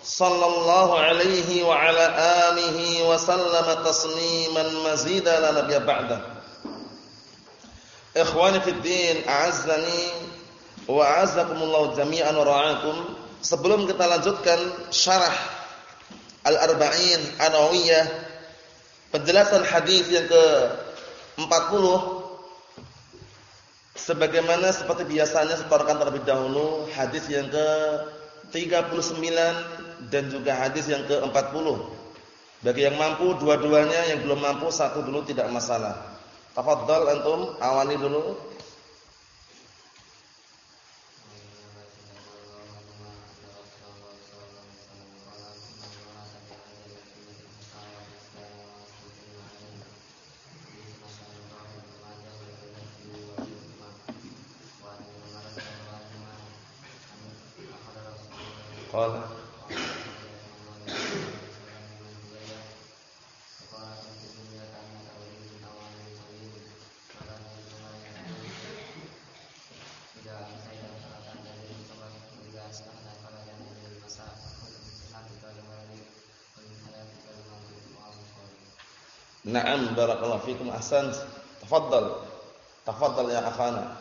sallallahu alaihi wa ala alihi wa sallama tasliman mazida la nabiyya ba'da. Ikhwani fid din, a'azzani wa a'azzakumullah jami'an wa ra'akum. Sebelum kita lanjutkan syarah Al-Arba'in An-Nawawiyah, penjelasan hadis yang ke-40 sebagaimana seperti biasanya setorkan terlebih dahulu hadis yang ke 39 dan juga hadis yang ke-40. Bagi yang mampu dua-duanya, yang belum mampu satu dulu tidak masalah. Tafadhal antum awali dulu. Naam barakallahu fikum ahsan. Tafadhal. Tafadhal ya akhana.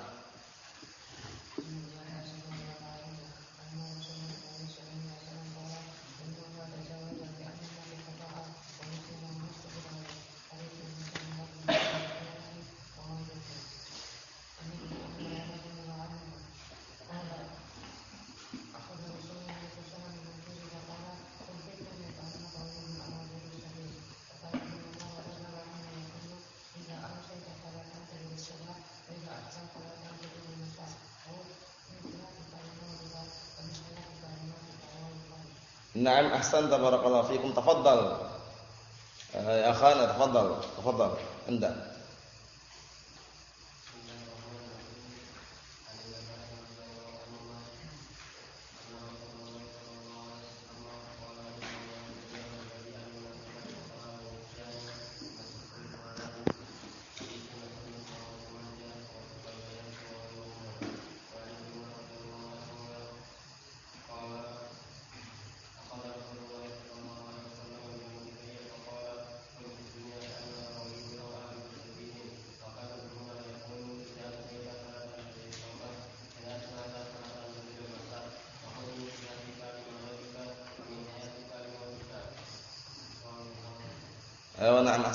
Naam ahsan tabarakallahu fikum tafaddal. Ya akhana tafaddal, tafaddal. Anda. Ayo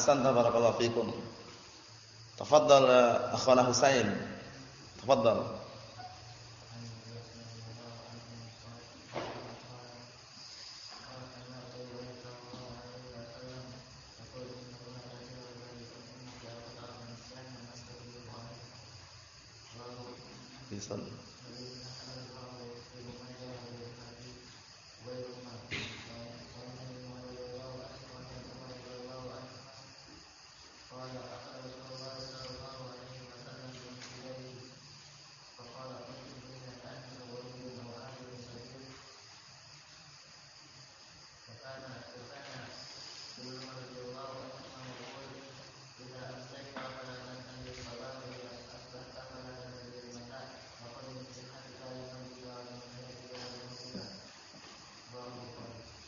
na'am ahsanta barakallahu fikum. Tafadhal akhwana Husain. Tafadhal.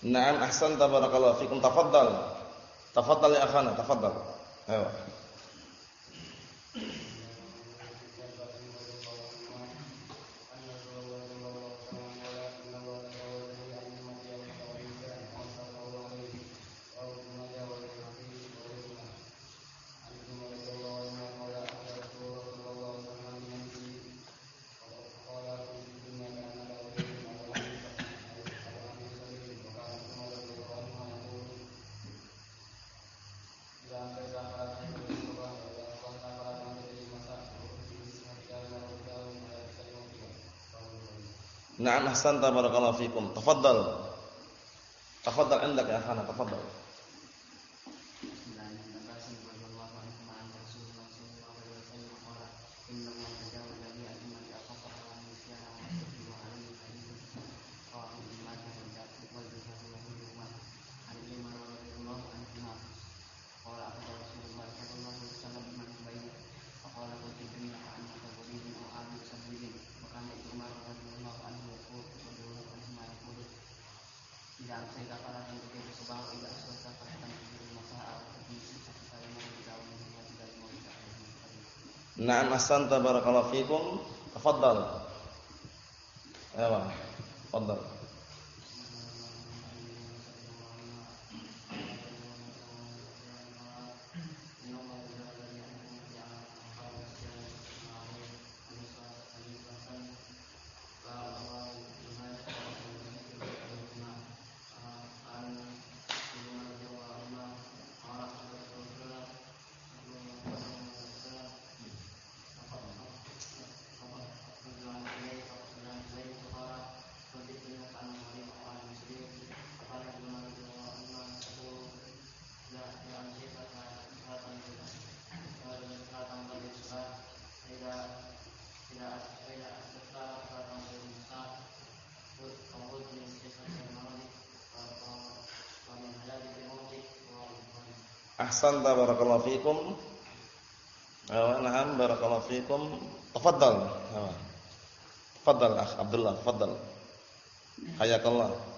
Naam ahsan tabarakallahu fikum tafaddal. Tafaddal ya akhana, tafaddal. Ayo. Na'am ahsanta barakallahu fikum. Tafadhal. Tafadhal andak ya akhana, tafadhal. Na'am ahsanta barakallahu fikum. Tafadhal. Ayo. Tafadhal. Ahsanta barakallahu fikum. Wa na'am barakallahu fikum. Tafadhal. Tafadhal akh Abdullah, tafadhal. Hayakallah.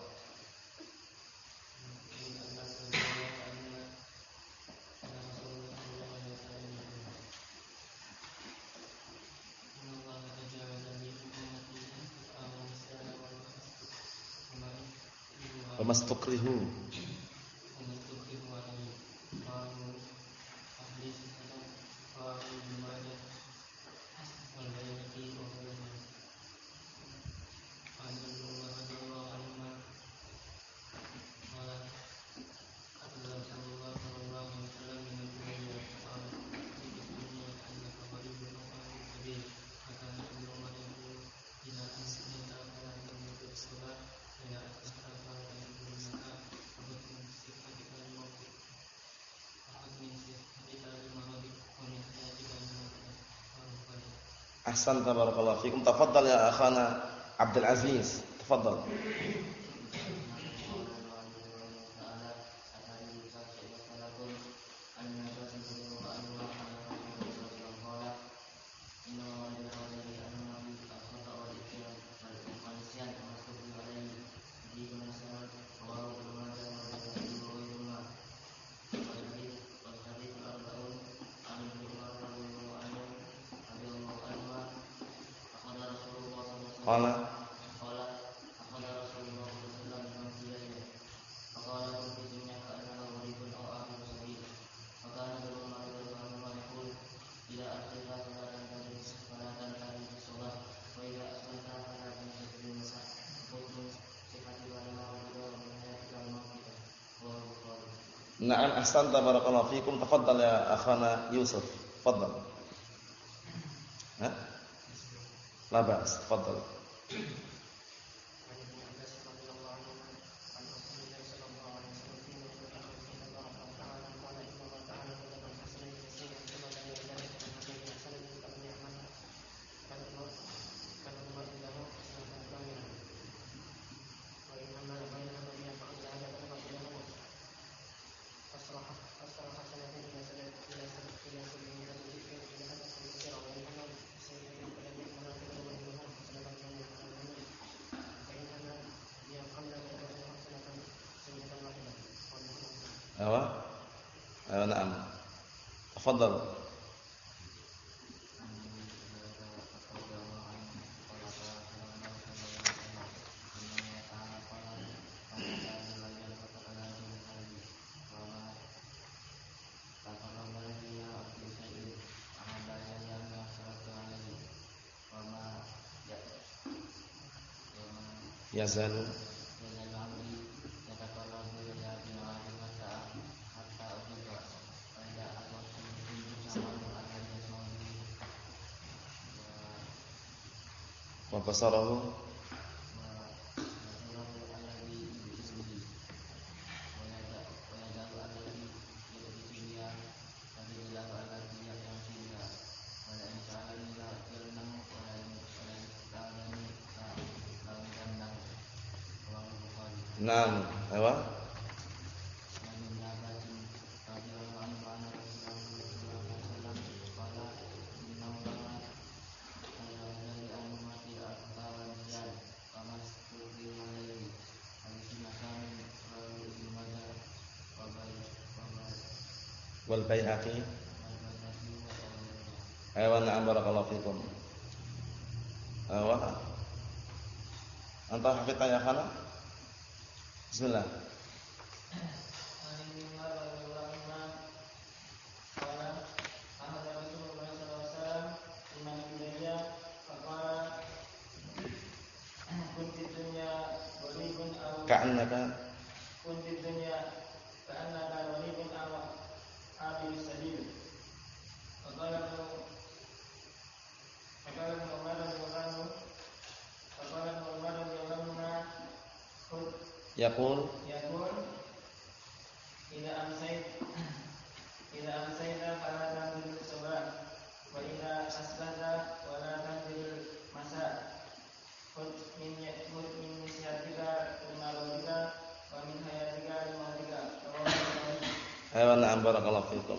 Ahsan tabarakallahu fikum. Tafadhal ya akhana Abdul Aziz. Tafadhal. Qala Na'am ahsanta barakallahu fikum. Tafadhal ya akhana Yusuf. Tafadhal. Ha? La ba'as. Tafadhal. Tafadhal. Yazalu wa wal Baihaqi Ayo na'am barakallahu fikum. Ayo. Anta hafidh ya khana? Bismillah. Ka'annaka kunti dunya ka'annaka gharibun aw abir sabil. Faqala Faqala Umar radhiyallahu anhu Faqala Umar radhiyallahu anhu Amsayt Ila amsayta fala tanzil sabah Wa ila asbata wala tanzil masa. Khud min khud min sihatika lima wa min hayatika lima Ayo na'am barakallahu fikum.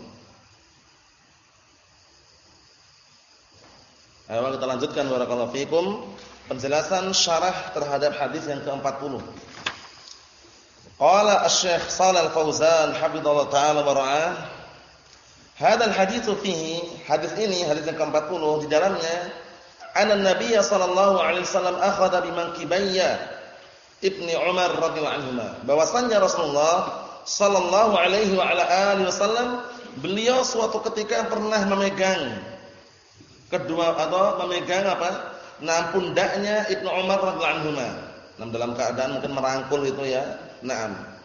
Ayo kita lanjutkan barakallahu fikum. Penjelasan syarah terhadap hadis yang ke-40. Qala Asy-Syaikh Shalal Fauzan hafizallahu taala wa ra'ah. Hadal haditsu fihi, hadis ini hadis yang ke-40 di dalamnya anna Nabiy sallallahu alaihi wasallam akhadha bimankibayya Ibni Umar radhiyallahu anhu bahwasanya Rasulullah sallallahu alaihi wa ala alihi wasallam beliau suatu ketika pernah memegang kedua atau memegang apa? Nah pundaknya Ibnu Umar radhiyallahu anhu. Dalam keadaan mungkin merangkul itu ya. Naam.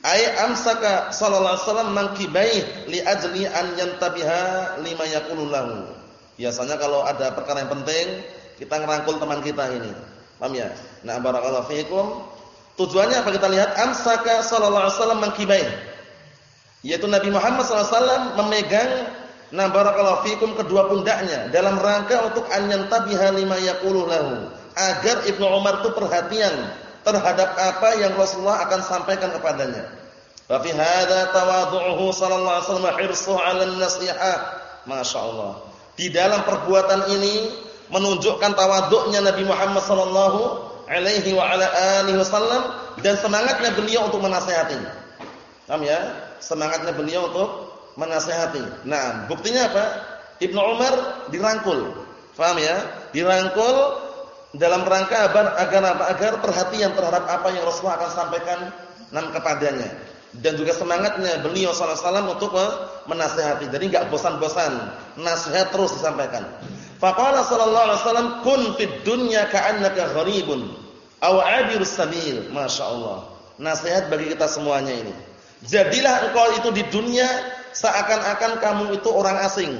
Ai amsaka sallallahu alaihi wasallam mankibai li ajli an yantabiha lima yaqulu lahu. Biasanya kalau ada perkara yang penting, kita ngerangkul teman kita ini. Paham ya? Nah, barakallahu fiikum. Tujuannya apa kita lihat? Amsaka sallallahu alaihi wasallam mankibain. Yaitu Nabi Muhammad sallallahu alaihi wasallam memegang nah barakallahu fiikum kedua pundaknya dalam rangka untuk anyantabiha lima yaqulu lahu. Agar Ibnu Umar itu perhatian terhadap apa yang Rasulullah akan sampaikan kepadanya. Wa fi hadza tawadhu'uhu sallallahu alaihi wasallam hirsuhu 'ala an-nasiha. Masyaallah. Di dalam perbuatan ini menunjukkan tawaduknya Nabi Muhammad sallallahu alaihi wa ala alihi wasallam dan semangatnya beliau untuk menasihati. Paham ya? Semangatnya beliau untuk menasihati. Nah, buktinya apa? Ibnu Umar dirangkul. Paham ya? Dirangkul dalam rangka agar agar perhatian terhadap apa yang Rasulullah akan sampaikan nam kepadanya dan juga semangatnya beliau sallallahu alaihi wasallam untuk menasihati. Jadi enggak bosan-bosan, nasihat terus disampaikan. Faqala sallallahu alaihi wasallam kun fid dunya ka'annaka gharibun aw 'abirus sabil. Masyaallah. Nasihat bagi kita semuanya ini. Jadilah engkau itu di dunia seakan-akan kamu itu orang asing.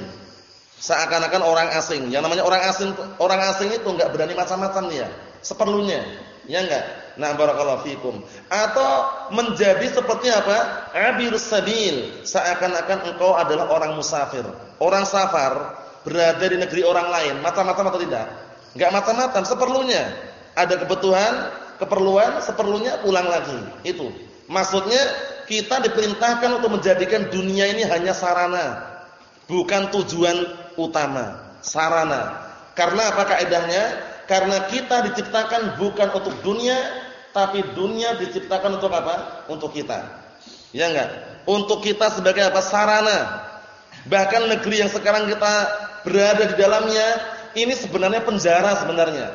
Seakan-akan orang asing. Yang namanya orang asing orang asing itu enggak berani macam-macam dia, seperlunya. Ya enggak? Nah barakallahu fikum. Atau menjadi seperti apa? Abirus sabil. Seakan-akan engkau adalah orang musafir. Orang safar berada di negeri orang lain. Macam-macam atau tidak? Enggak macam-macam, seperlunya. Ada kebutuhan, keperluan, seperlunya pulang lagi. Itu. Maksudnya kita diperintahkan untuk menjadikan dunia ini hanya sarana, bukan tujuan utama. Sarana. Karena apa kaidahnya? Karena kita diciptakan bukan untuk dunia, tapi dunia diciptakan untuk apa? Untuk kita. Ya enggak? Untuk kita sebagai apa? Sarana. Bahkan negeri yang sekarang kita berada di dalamnya, ini sebenarnya penjara sebenarnya.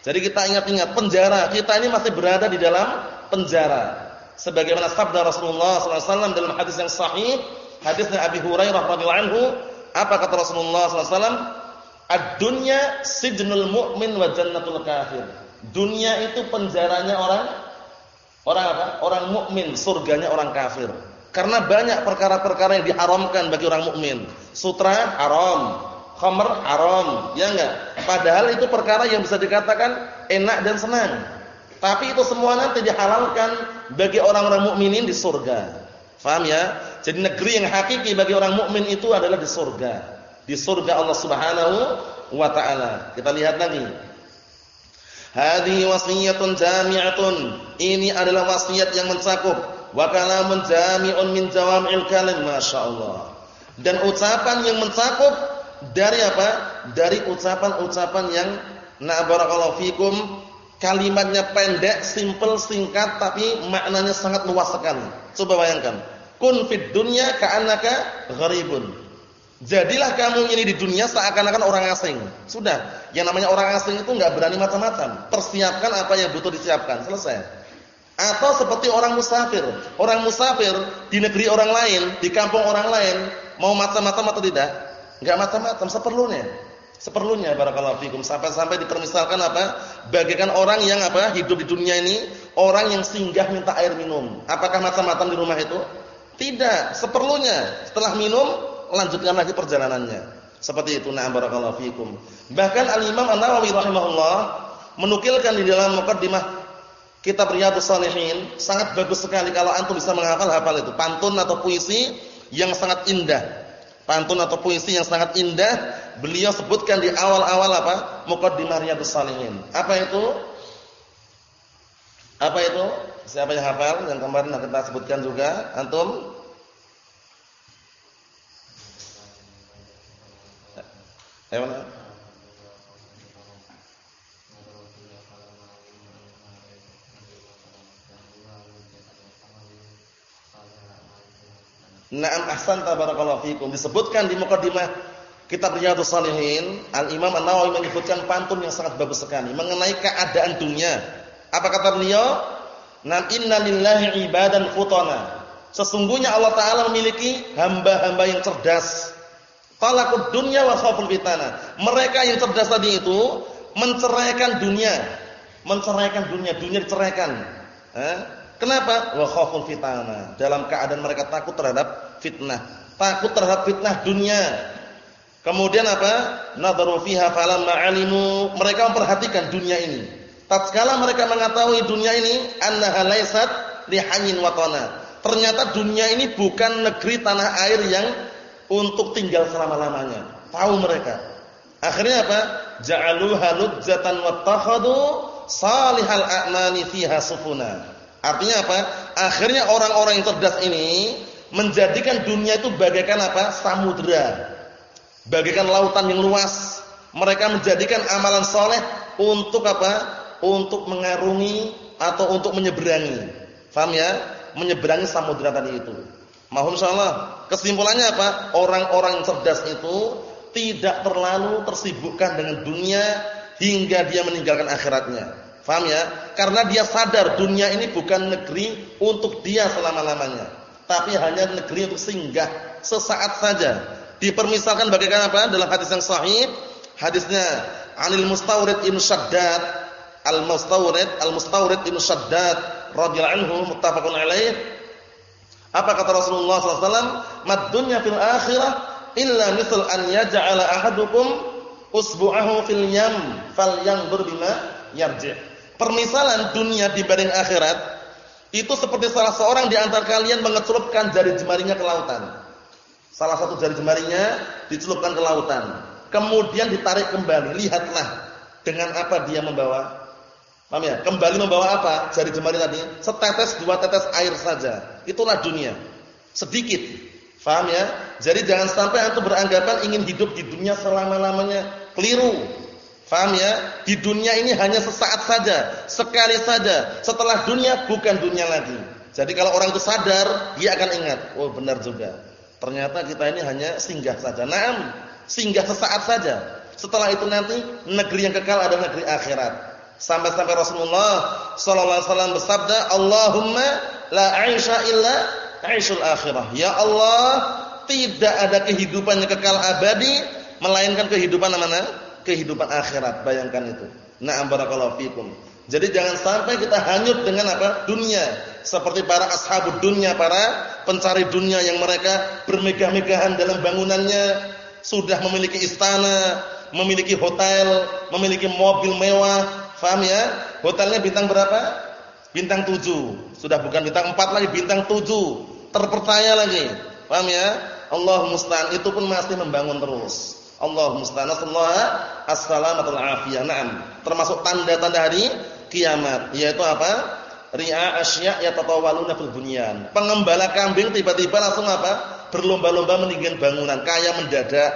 Jadi kita ingat-ingat, penjara. Kita ini masih berada di dalam penjara. Sebagaimana sabda Rasulullah SAW dalam hadis yang sahih, hadisnya Abi Hurairah radhiyallahu anhu, apa kata Rasulullah SAW? Ad-dunya sijnul mu'min wa jannatul kafir. Dunia itu penjaranya orang orang apa? Orang mukmin, surganya orang kafir. Karena banyak perkara-perkara yang diharamkan bagi orang mukmin. Sutra haram, khamr haram, ya enggak? Padahal itu perkara yang bisa dikatakan enak dan senang. Tapi itu semua nanti dihalalkan bagi orang-orang mukminin di surga. Faham ya? Jadi negeri yang hakiki bagi orang mukmin itu adalah di surga di surga Allah Subhanahu wa taala. Kita lihat lagi. Hadhihi wasiyatun jami'atun. Ini adalah wasiat yang mencakup wa kalamun jami'un min jawami'il kalim masyaallah. Dan ucapan yang mencakup dari apa? Dari ucapan-ucapan yang na barakallahu fikum kalimatnya pendek, simple, singkat tapi maknanya sangat luas sekali. Coba bayangkan. Kun fid dunya ka'annaka gharibun. Jadilah kamu ini di dunia seakan-akan orang asing. Sudah, yang namanya orang asing itu enggak berani macam-macam. Persiapkan apa yang butuh disiapkan, selesai. Atau seperti orang musafir. Orang musafir di negeri orang lain, di kampung orang lain, mau macam-macam atau tidak? Enggak macam-macam, seperlunya. Seperlunya barakallahu fikum. Sampai-sampai dipermisalkan apa? Bagaikan orang yang apa? Hidup di dunia ini, orang yang singgah minta air minum. Apakah macam-macam di rumah itu? Tidak, seperlunya. Setelah minum lanjutkan lagi perjalanannya. Seperti itu na'am barakallahu fikum. Bahkan Al-Imam An-Nawawi rahimahullah menukilkan di dalam mukaddimah kitab Riyadhus Shalihin sangat bagus sekali kalau antum bisa menghafal hafal itu pantun atau puisi yang sangat indah. Pantun atau puisi yang sangat indah beliau sebutkan di awal-awal apa? Mukaddimah Riyadhus Shalihin. Apa itu? Apa itu? Siapa yang hafal? Yang kemarin kita sebutkan juga, antum? Ayo mana? Naam ahsan tabarakallahu fikum. Disebutkan di mukadimah kitab Riyadhus Shalihin, Al-Imam An-Nawawi menyebutkan pantun yang sangat bagus sekali mengenai keadaan dunia. Apa kata beliau? Nam inna lillahi ibadan futana. Sesungguhnya Allah taala memiliki hamba-hamba yang cerdas Talaqud dunya wa khaful fitana. Mereka yang cerdas tadi itu menceraikan dunia. Menceraikan dunia, dunia diceraikan. Eh? Kenapa? Wa khaful fitana. Dalam keadaan mereka takut terhadap fitnah. Takut terhadap fitnah dunia. Kemudian apa? Nadharu fiha falamma alimu. Mereka memperhatikan dunia ini. Tatkala mereka mengetahui dunia ini annaha laysat lihanyin watana. Ternyata dunia ini bukan negeri tanah air yang untuk tinggal selama-lamanya. Tahu mereka. Akhirnya apa? Ja'aluha ludzatan wattakhadhu salihal a'mani fiha sufuna. Artinya apa? Akhirnya orang-orang yang cerdas ini menjadikan dunia itu bagaikan apa? Samudra. Bagaikan lautan yang luas. Mereka menjadikan amalan soleh untuk apa? Untuk mengarungi atau untuk menyeberangi. Faham ya? Menyeberangi samudra tadi itu. Mahum insyaallah. Kesimpulannya apa? Orang-orang yang cerdas itu tidak terlalu tersibukkan dengan dunia hingga dia meninggalkan akhiratnya. Faham ya? Karena dia sadar dunia ini bukan negeri untuk dia selama-lamanya, tapi hanya negeri untuk singgah sesaat saja. Dipermisalkan bagaimana apa? Dalam hadis yang sahih, hadisnya Anil Mustawrid bin Shaddad, Al-Mustawrid, Al-Mustawrid bin Shaddad radhiyallahu anhu muttafaqun alaih apa kata Rasulullah SAW? Mad dunya fil akhirah illa misal an yaj'ala ahadukum usbu'ahu fil yam falyanzur bima yarji'. Permisalan dunia dibanding akhirat itu seperti salah seorang di antara kalian mengecelupkan jari jemarinya ke lautan. Salah satu jari jemarinya dicelupkan ke lautan. Kemudian ditarik kembali. Lihatlah dengan apa dia membawa Paham ya? Kembali membawa apa? Jari jemari tadi, setetes dua tetes air saja. Itulah dunia. Sedikit. Paham ya? Jadi jangan sampai antum beranggapan ingin hidup di dunia selama-lamanya. Keliru. Paham ya? Di dunia ini hanya sesaat saja, sekali saja. Setelah dunia bukan dunia lagi. Jadi kalau orang itu sadar, dia akan ingat, oh benar juga. Ternyata kita ini hanya singgah saja. Naam, singgah sesaat saja. Setelah itu nanti negeri yang kekal adalah negeri akhirat. Sampai-sampai Rasulullah sallallahu alaihi wasallam bersabda, "Allahumma la 'aisha illa 'aishul akhirah." Ya Allah, tidak ada kehidupan yang kekal abadi melainkan kehidupan mana? Kehidupan akhirat. Bayangkan itu. Na'am barakallahu fikum. Jadi jangan sampai kita hanyut dengan apa? Dunia. Seperti para ashabud dunia, para pencari dunia yang mereka bermegah-megahan dalam bangunannya, sudah memiliki istana, memiliki hotel, memiliki mobil mewah, Faham ya? Hotelnya bintang berapa? Bintang 7. Sudah bukan bintang 4 lagi, bintang 7. Terpercaya lagi. Faham ya? Allah musta'an itu pun masih membangun terus. Allah musta'an. Nasallahu as-salamatul afiyah. Naam. Termasuk tanda-tanda hari kiamat, yaitu apa? Ri'a asya' yatatawaluna fil bunyan. Pengembala kambing tiba-tiba langsung apa? Berlomba-lomba meninggikan bangunan, kaya mendadak.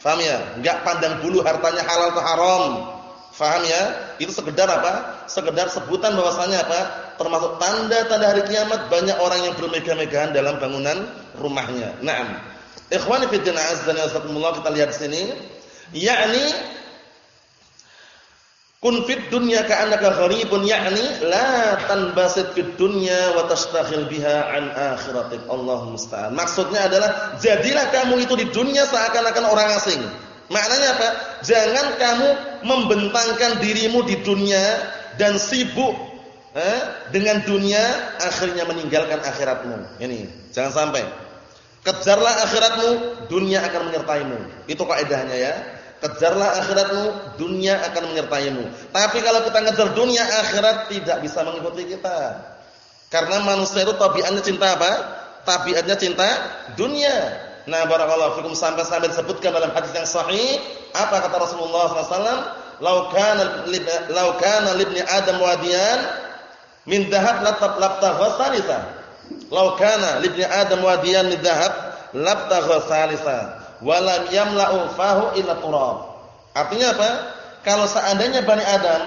Faham ya? Enggak pandang bulu hartanya halal atau haram. Faham ya? Itu sekedar apa? Sekedar sebutan bahwasanya apa? termasuk tanda-tanda hari kiamat banyak orang yang bermegah-megahan dalam bangunan rumahnya. Naam. Ikhwani fi din azza wa kita lihat sini, yakni kun fid dunya ka'annaka gharibun yakni la tanbasit fid dunya wa tastaghil biha an akhiratik. Allah musta'an. Maksudnya adalah jadilah kamu itu di dunia seakan-akan orang asing. Maknanya apa? Jangan kamu membentangkan dirimu di dunia dan sibuk eh, dengan dunia akhirnya meninggalkan akhiratmu. Ini, jangan sampai. Kejarlah akhiratmu, dunia akan menyertaimu. Itu kaidahnya ya. Kejarlah akhiratmu, dunia akan menyertaimu. Tapi kalau kita ngejar dunia, akhirat tidak bisa mengikuti kita. Karena manusia itu tabiatnya cinta apa? Tabiatnya cinta dunia. Nah, barakallahu fikum sampai-sampai disebutkan dalam hadis yang sahih, apa kata Rasulullah SAW? "Lau kana libni Adam wadiyan min dhahab labtagha salisa." Lau kana libni Adam wadiyan min dhahab labtagha salisa, wa lam yamla'u fahu illa turab. Artinya apa? Kalau seandainya Bani Adam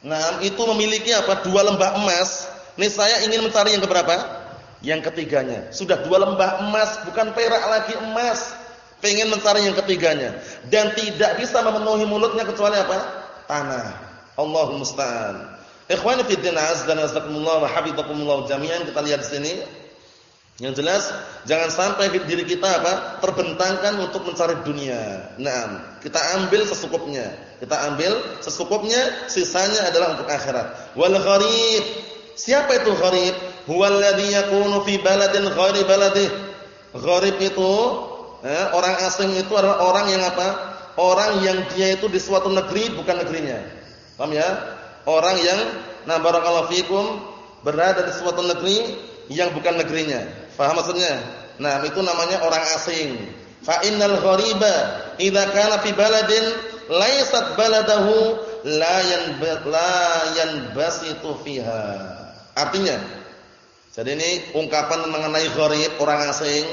nah itu memiliki apa? Dua lembah emas, nih saya ingin mencari yang keberapa? Yang ketiganya, sudah dua lembah emas, bukan perak lagi emas. Pengen mencari yang ketiganya dan tidak bisa memenuhi mulutnya kecuali apa? Tanah. Allahumma musta'an. Ikhwani fi din azza wa jazakumullah wa habibakumullah jami'an kita lihat di sini. Yang jelas jangan sampai diri kita apa? terbentangkan untuk mencari dunia. Nah, kita ambil sesukupnya. Kita ambil sesukupnya, sisanya adalah untuk akhirat. Wal gharib. Siapa itu gharib? huwallazi yakunu fi baladin ghairi baladih. Gharib itu eh, orang asing itu adalah orang yang apa? Orang yang dia itu di suatu negeri bukan negerinya. Paham ya? Orang yang nah barakallahu fikum berada di suatu negeri yang bukan negerinya. Faham maksudnya? Nah, itu namanya orang asing. Fa innal ghariba idza kana fi baladin laysat baladahu la yan la fiha. Artinya, jadi ini ungkapan mengenai gharib, orang asing.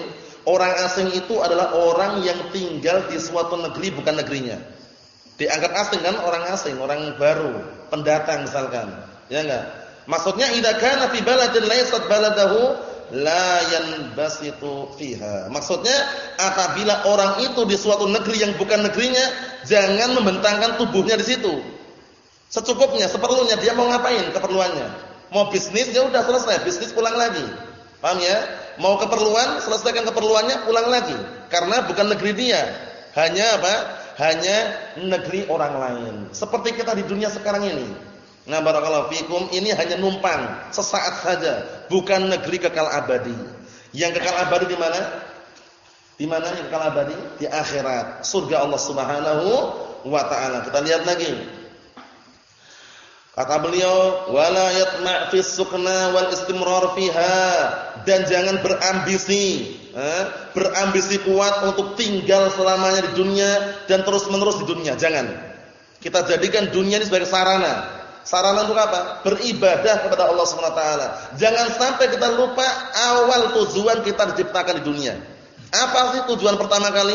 Orang asing itu adalah orang yang tinggal di suatu negeri bukan negerinya. Dianggap asing kan orang asing, orang baru, pendatang misalkan. Ya enggak? Maksudnya idza kana fi baladin laysat baladahu la yanbasitu fiha. Maksudnya apabila orang itu di suatu negeri yang bukan negerinya, jangan membentangkan tubuhnya di situ. Secukupnya, seperlunya dia mau ngapain keperluannya. Mau bisnis ya udah selesai, bisnis pulang lagi. Paham ya? Mau keperluan, selesaikan keperluannya, pulang lagi. Karena bukan negeri dia. Hanya apa? Hanya negeri orang lain. Seperti kita di dunia sekarang ini. Nah, barakallahu fikum, ini hanya numpang, sesaat saja, bukan negeri kekal abadi. Yang kekal abadi di mana? Di mana yang kekal abadi? Di akhirat. Surga Allah Subhanahu wa taala. Kita lihat lagi. Kata beliau, wala yatma' fi sukna wal istimrar fiha dan jangan berambisi, eh, berambisi kuat untuk tinggal selamanya di dunia dan terus-menerus di dunia. Jangan. Kita jadikan dunia ini sebagai sarana. Sarana untuk apa? Beribadah kepada Allah Subhanahu wa taala. Jangan sampai kita lupa awal tujuan kita diciptakan di dunia. Apa sih tujuan pertama kali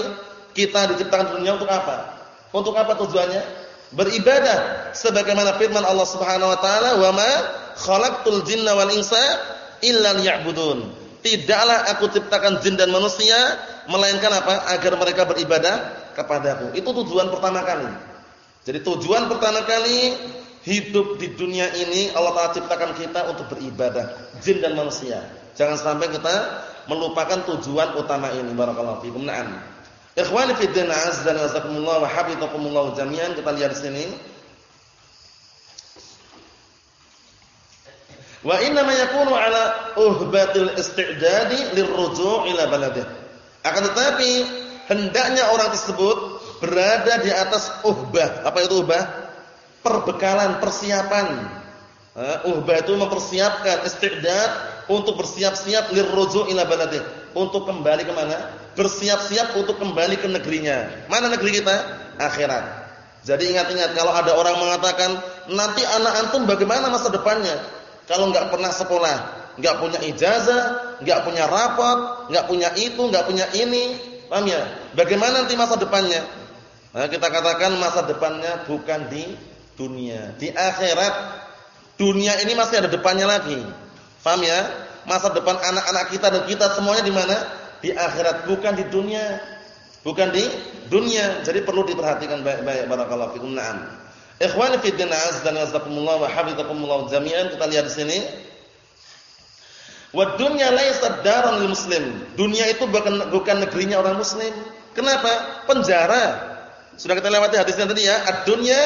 kita diciptakan di dunia untuk apa? Untuk apa tujuannya? Beribadah sebagaimana firman Allah Subhanahu wa taala wa ma khalaqtul jinna wal insa illa liya'budun. Tidaklah aku ciptakan jin dan manusia melainkan apa? Agar mereka beribadah kepadaku. Itu tujuan pertama kali. Jadi tujuan pertama kali hidup di dunia ini Allah Taala ciptakan kita untuk beribadah jin dan manusia. Jangan sampai kita melupakan tujuan utama ini. Barakallahu fikum. Na'am Ikhwani fi din azza wa jazakumullah wa habibakumullah jami'an kita lihat sini. Wa inna ma yakunu ala uhbatil isti'dadi lirruju' ila baladih. Akan tetapi hendaknya orang tersebut berada di atas uhbah. Apa itu uhbah? Perbekalan, persiapan. Uh, uhbah itu mempersiapkan isti'dad untuk bersiap-siap lirruju' ila baladih, untuk kembali ke mana? Bersiap-siap untuk kembali ke negerinya. Mana negeri kita? Akhirat. Jadi ingat-ingat kalau ada orang mengatakan nanti anak antum bagaimana masa depannya? Kalau nggak pernah sekolah, nggak punya ijazah, nggak punya rapot, nggak punya itu, nggak punya ini, paham ya? Bagaimana nanti masa depannya? Nah, kita katakan masa depannya bukan di dunia, di akhirat. Dunia ini masih ada depannya lagi. Paham ya? Masa depan anak-anak kita dan kita semuanya di mana? Di akhirat, bukan di dunia. Bukan di dunia. Jadi perlu diperhatikan baik-baik barakallahu fikum. Naam. Ikhwani fi din azza wa jazakumullah wa hafizakumullah jami'an. Kita lihat di sini. Wa dunya laysat daran lil muslim. Dunia itu bukan bukan negerinya orang muslim. Kenapa? Penjara. Sudah kita lewati hadisnya tadi ya. Ad-dunya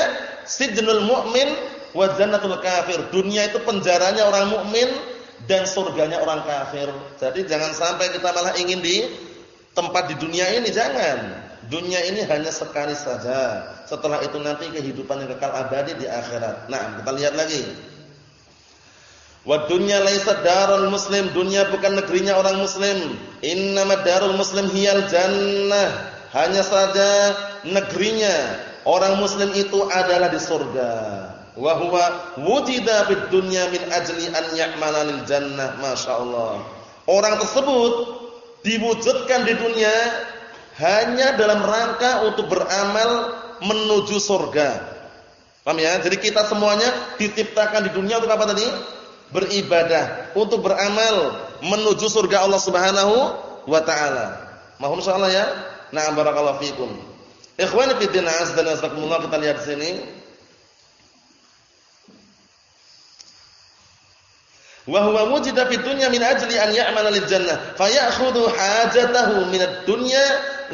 sijnul mu'min wa jannatul kafir. Dunia itu penjaranya orang mukmin dan surganya orang kafir. Jadi jangan sampai kita malah ingin di tempat di dunia ini jangan. Dunia ini hanya sekali saja. Setelah itu nanti kehidupan yang kekal abadi di akhirat. Nah, kita lihat lagi. Wa dunya laisa darul muslim, dunia bukan negerinya orang muslim. Innamad darul muslim hiyal jannah. Hanya saja negerinya orang muslim itu adalah di surga. Wa huwa wujida fid dunya min ajli an ya'mala lil jannah. Masyaallah. Orang tersebut diwujudkan di dunia hanya dalam rangka untuk beramal menuju surga. Paham ya? Jadi kita semuanya diciptakan di dunia untuk apa tadi? Beribadah, untuk beramal menuju surga Allah Subhanahu wa taala. Mohon insyaallah ya. Nah, barakallahu fikum. Ikhwani fi din azza wa kita lihat sini. Wa huwa wujida fid dunya min ajli an ya'mala lil jannah fayakhudhu hajatahu min ad-dunya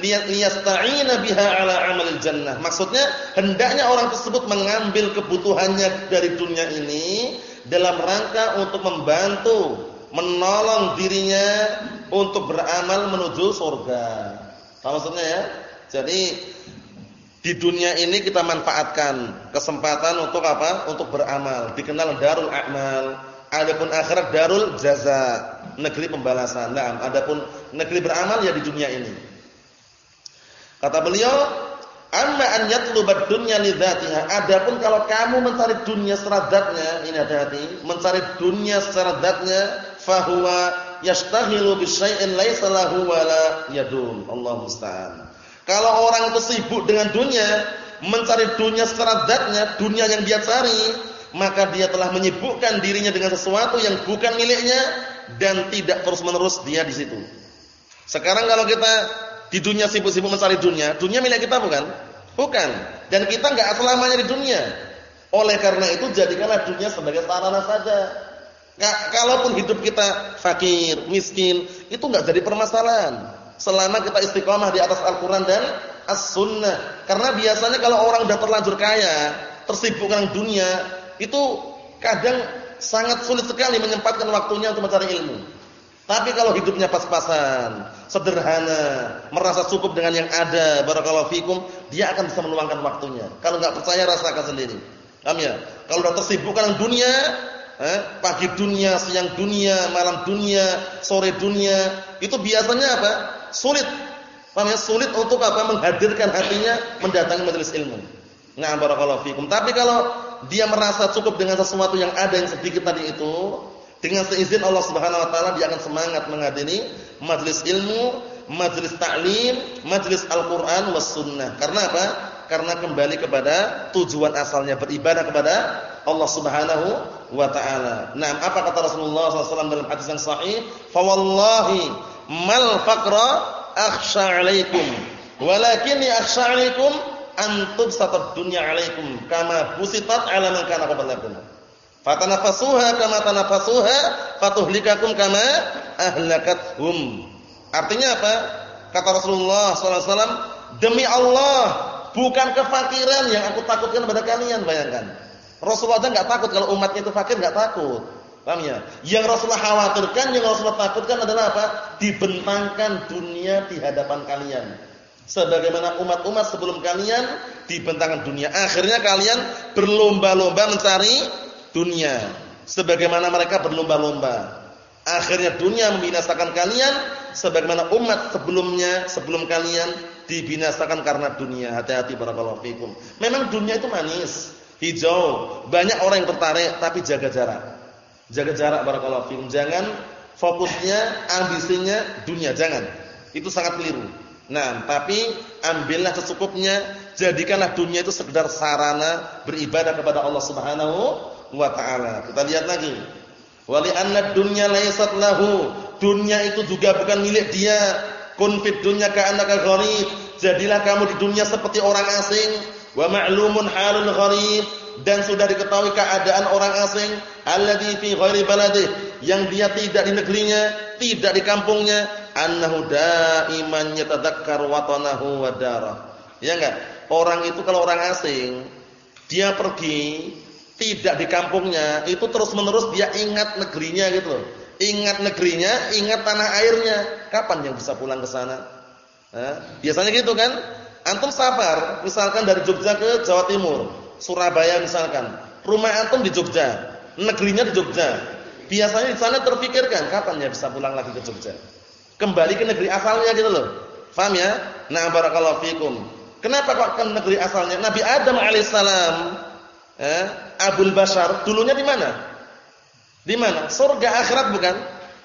liyasta'ina biha ala amalil jannah maksudnya hendaknya orang tersebut mengambil kebutuhannya dari dunia ini dalam rangka untuk membantu menolong dirinya untuk beramal menuju surga Apa maksudnya ya jadi di dunia ini kita manfaatkan kesempatan untuk apa? Untuk beramal. Dikenal darul a'mal Adapun akhirat darul jaza, negeri pembalasan. Nah, adapun negeri beramal ya di dunia ini. Kata beliau, "Amma an yatlubad dunya li dzatiha." Adapun kalau kamu mencari dunia secara zatnya, ini hati-hati, mencari dunia secara zatnya, fahuwa yastaghilu bi syai'in laisa lahu wala yadum. Allah musta'an. Kalau orang itu sibuk dengan dunia, mencari dunia secara zatnya, dunia yang dia cari, maka dia telah menyibukkan dirinya dengan sesuatu yang bukan miliknya dan tidak terus-menerus dia di situ. Sekarang kalau kita di dunia sibuk-sibuk mencari dunia, dunia milik kita bukan? Bukan. Dan kita enggak selamanya di dunia. Oleh karena itu jadikanlah dunia sebagai sarana saja. Nah, kalaupun hidup kita fakir, miskin, itu enggak jadi permasalahan. Selama kita istiqomah di atas Al-Qur'an dan As-Sunnah. Karena biasanya kalau orang sudah terlanjur kaya, tersibuk dengan dunia, itu kadang sangat sulit sekali menyempatkan waktunya untuk mencari ilmu. Tapi kalau hidupnya pas-pasan, sederhana, merasa cukup dengan yang ada, barakallahu fikum, dia akan bisa meluangkan waktunya. Kalau nggak percaya rasakan sendiri. Paham ya? Kalau sudah tersibuk dengan dunia, eh, pagi dunia, siang dunia, malam dunia, sore dunia, itu biasanya apa? Sulit. Paham ya? Sulit untuk apa? Menghadirkan hatinya mendatangi majelis ilmu. Nah, barakallahu fikum. Tapi kalau dia merasa cukup dengan sesuatu yang ada yang sedikit tadi itu, dengan seizin Allah Subhanahu wa taala dia akan semangat menghadiri majelis ilmu, majelis taklim, majelis Al-Qur'an was sunnah. Karena apa? Karena kembali kepada tujuan asalnya beribadah kepada Allah Subhanahu wa taala. Nah, apa kata Rasulullah SAW dalam hadis yang sahih? "Fa wallahi mal faqra akhsha 'alaikum, walakinni akhsha 'alaikum antum satad dunya alaikum kama busitat ala man kana qablakum. Fatanafasuha kama tanafasuha fatuhlikakum kama ahlakathum. Artinya apa? Kata Rasulullah SAW, demi Allah, bukan kefakiran yang aku takutkan pada kalian, bayangkan. Rasulullah aja enggak takut kalau umatnya itu fakir enggak takut. Paham ya? Yang Rasulullah khawatirkan, yang Rasulullah takutkan adalah apa? Dibentangkan dunia di hadapan kalian sebagaimana umat-umat sebelum kalian dibentangkan dunia. Akhirnya kalian berlomba-lomba mencari dunia sebagaimana mereka berlomba-lomba. Akhirnya dunia membinasakan kalian sebagaimana umat sebelumnya sebelum kalian dibinasakan karena dunia. Hati-hati barakallahu fikum. Memang dunia itu manis, hijau, banyak orang yang tertarik tapi jaga jarak. Jaga jarak barakallahu fikum. Jangan fokusnya, ambisinya dunia, jangan. Itu sangat keliru. Nah, tapi ambillah secukupnya, jadikanlah dunia itu sekedar sarana beribadah kepada Allah Subhanahu wa taala. Kita lihat lagi. Wali anna dunya laysat lahu. Dunia itu juga bukan milik dia. Kun fid dunya ka'annaka gharib. Jadilah kamu di dunia seperti orang asing. Wa ma'lumun halul gharib dan sudah diketahui keadaan orang asing alladzi fi ghairi baladih yang dia tidak di negerinya, tidak di kampungnya, annahu daiman yatadzakkar watanahu wa darah. Ya enggak? Orang itu kalau orang asing, dia pergi tidak di kampungnya, itu terus-menerus dia ingat negerinya gitu loh. Ingat negerinya, ingat tanah airnya. Kapan yang bisa pulang ke sana? Nah, biasanya gitu kan? Antum safar, misalkan dari Jogja ke Jawa Timur, Surabaya misalkan. Rumah antum di Jogja, negerinya di Jogja. Biasanya di sana terpikirkan kapan ya bisa pulang lagi ke Jogja. Kembali ke negeri asalnya gitu loh. Paham ya? Nah, barakallahu fikum. Kenapa kok ke negeri asalnya? Nabi Adam alaihissalam eh, Abul Bashar dulunya di mana? Di mana? Surga akhirat bukan?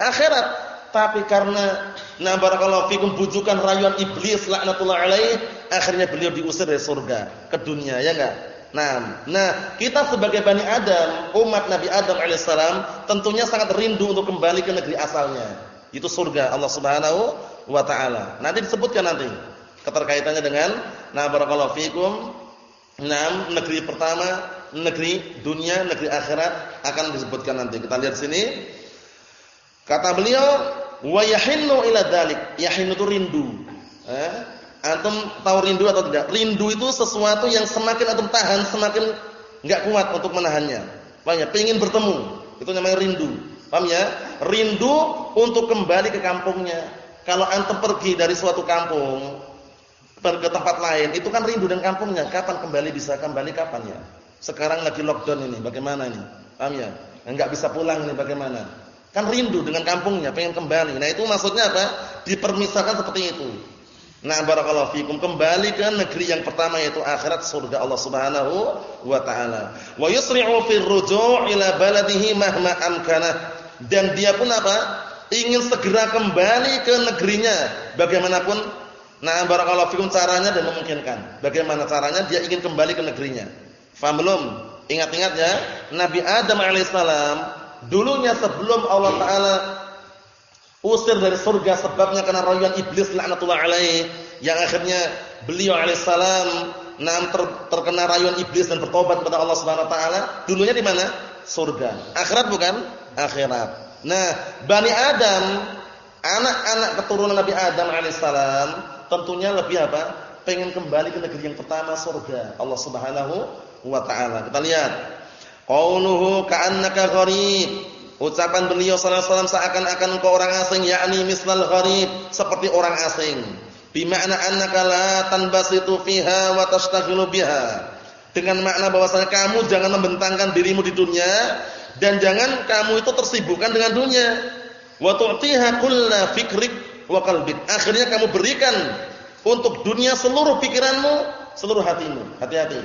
Akhirat. Tapi karena nah barakallahu fikum bujukan rayuan iblis laknatullah alaih, akhirnya beliau diusir dari surga ke dunia, ya enggak? Nah, nah kita sebagai Bani Adam, umat Nabi Adam alaihissalam, tentunya sangat rindu untuk kembali ke negeri asalnya. Itu surga Allah Subhanahu wa taala. Nanti disebutkan nanti keterkaitannya dengan nah barakallahu fikum enam negeri pertama negeri dunia negeri akhirat akan disebutkan nanti. Kita lihat sini. Kata beliau wa yahinnu ila dzalik yahinnu itu rindu. Eh? antum tahu rindu atau tidak? Rindu itu sesuatu yang semakin antum tahan semakin enggak kuat untuk menahannya. Banyak pengen bertemu. Itu namanya rindu. Paham ya rindu untuk kembali ke kampungnya kalau antum pergi dari suatu kampung ke tempat lain, itu kan rindu dan kampungnya. Kapan kembali bisa kembali kapan ya? Sekarang lagi lockdown ini, bagaimana ini? Paham ya? Enggak bisa pulang ini bagaimana? Kan rindu dengan kampungnya, pengen kembali. Nah, itu maksudnya apa? Dipermisalkan seperti itu. Nah, barakallahu fikum kembali ke negeri yang pertama yaitu akhirat surga Allah Subhanahu wa taala. Wa yusri'u ruju' ila baladihi mahma amkana. Dan dia pun apa? Ingin segera kembali ke negerinya bagaimanapun Nah, barakallahu fikum caranya dan memungkinkan. Bagaimana caranya? Dia ingin kembali ke negerinya. Faham belum? Ingat-ingat ya, Nabi Adam alaihissalam dulunya sebelum Allah taala usir dari surga sebabnya karena rayuan iblis laknatullah alaih yang akhirnya beliau alaihissalam nam ter, terkena rayuan iblis dan bertobat kepada Allah Subhanahu wa taala. Dulunya di mana? Surga. Akhirat bukan? Akhirat. Nah, Bani Adam, anak-anak keturunan Nabi Adam alaihissalam tentunya lebih apa? Pengen kembali ke negeri yang pertama surga Allah Subhanahu wa taala. Kita lihat. Qauluhu ka'annaka gharib. Ucapan beliau sallallahu alaihi seakan-akan engkau orang asing yakni mislal gharib, seperti orang asing. Bimakna annaka la tanbasitu fiha wa tashtaghilu biha. Dengan makna bahwasanya kamu jangan membentangkan dirimu di dunia dan jangan kamu itu tersibukkan dengan dunia. Wa tu'tiha kulla fikrik wa qalbik. Akhirnya kamu berikan untuk dunia seluruh pikiranmu, seluruh hatimu. Hati-hati.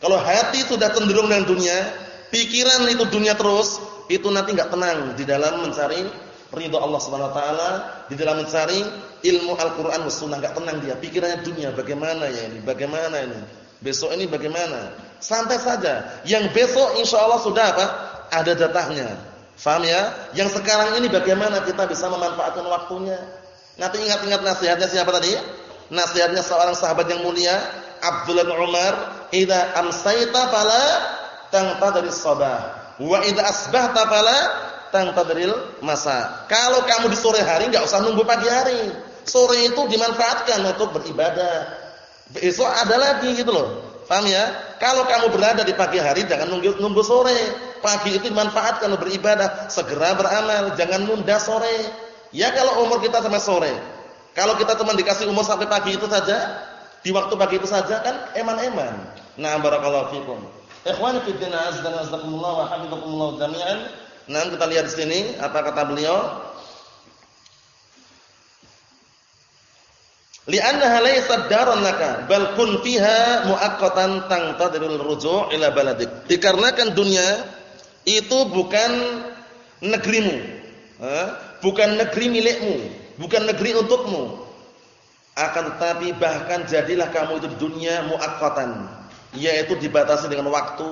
Kalau hati sudah cenderung dengan dunia, pikiran itu dunia terus, itu nanti enggak tenang di dalam mencari ridha Allah Subhanahu wa taala, di dalam mencari ilmu Al-Qur'an dan Sunnah enggak tenang dia. Pikirannya dunia, bagaimana ya ini? Bagaimana ini? Besok ini bagaimana? Santai saja. Yang besok insyaallah sudah apa? Ada jatahnya. Faham ya? Yang sekarang ini bagaimana kita bisa memanfaatkan waktunya? Nanti ingat-ingat nasihatnya siapa tadi? Nasihatnya seorang sahabat yang mulia, Abdullah bin Umar, "Idza amsayta fala tangtadris sabah, wa idza asbahta fala tangtadril masa." Kalau kamu di sore hari enggak usah nunggu pagi hari. Sore itu dimanfaatkan untuk beribadah. Besok ada lagi gitu loh. Paham ya? Kalau kamu berada di pagi hari jangan nunggu nunggu sore. Pagi itu dimanfaatkan untuk beribadah, segera beramal, jangan nunda sore. Ya kalau umur kita sampai sore. Kalau kita cuma dikasih umur sampai pagi itu saja, di waktu pagi itu saja kan eman-eman. Nah, barakallahu fikum. Ikhwani fi din azza wa jazakumullah wa hafizakumullah jami'an. Nah, kita lihat di sini apa kata beliau. Li'annaha laysat daran laka, bal kun fiha muaqqatan tangtadirul ruju' ila baladik. Dikarenakan dunia itu bukan negerimu. bukan negeri milikmu, bukan negeri untukmu. Akan tetapi bahkan jadilah kamu itu di dunia muakkatan, yaitu dibatasi dengan waktu,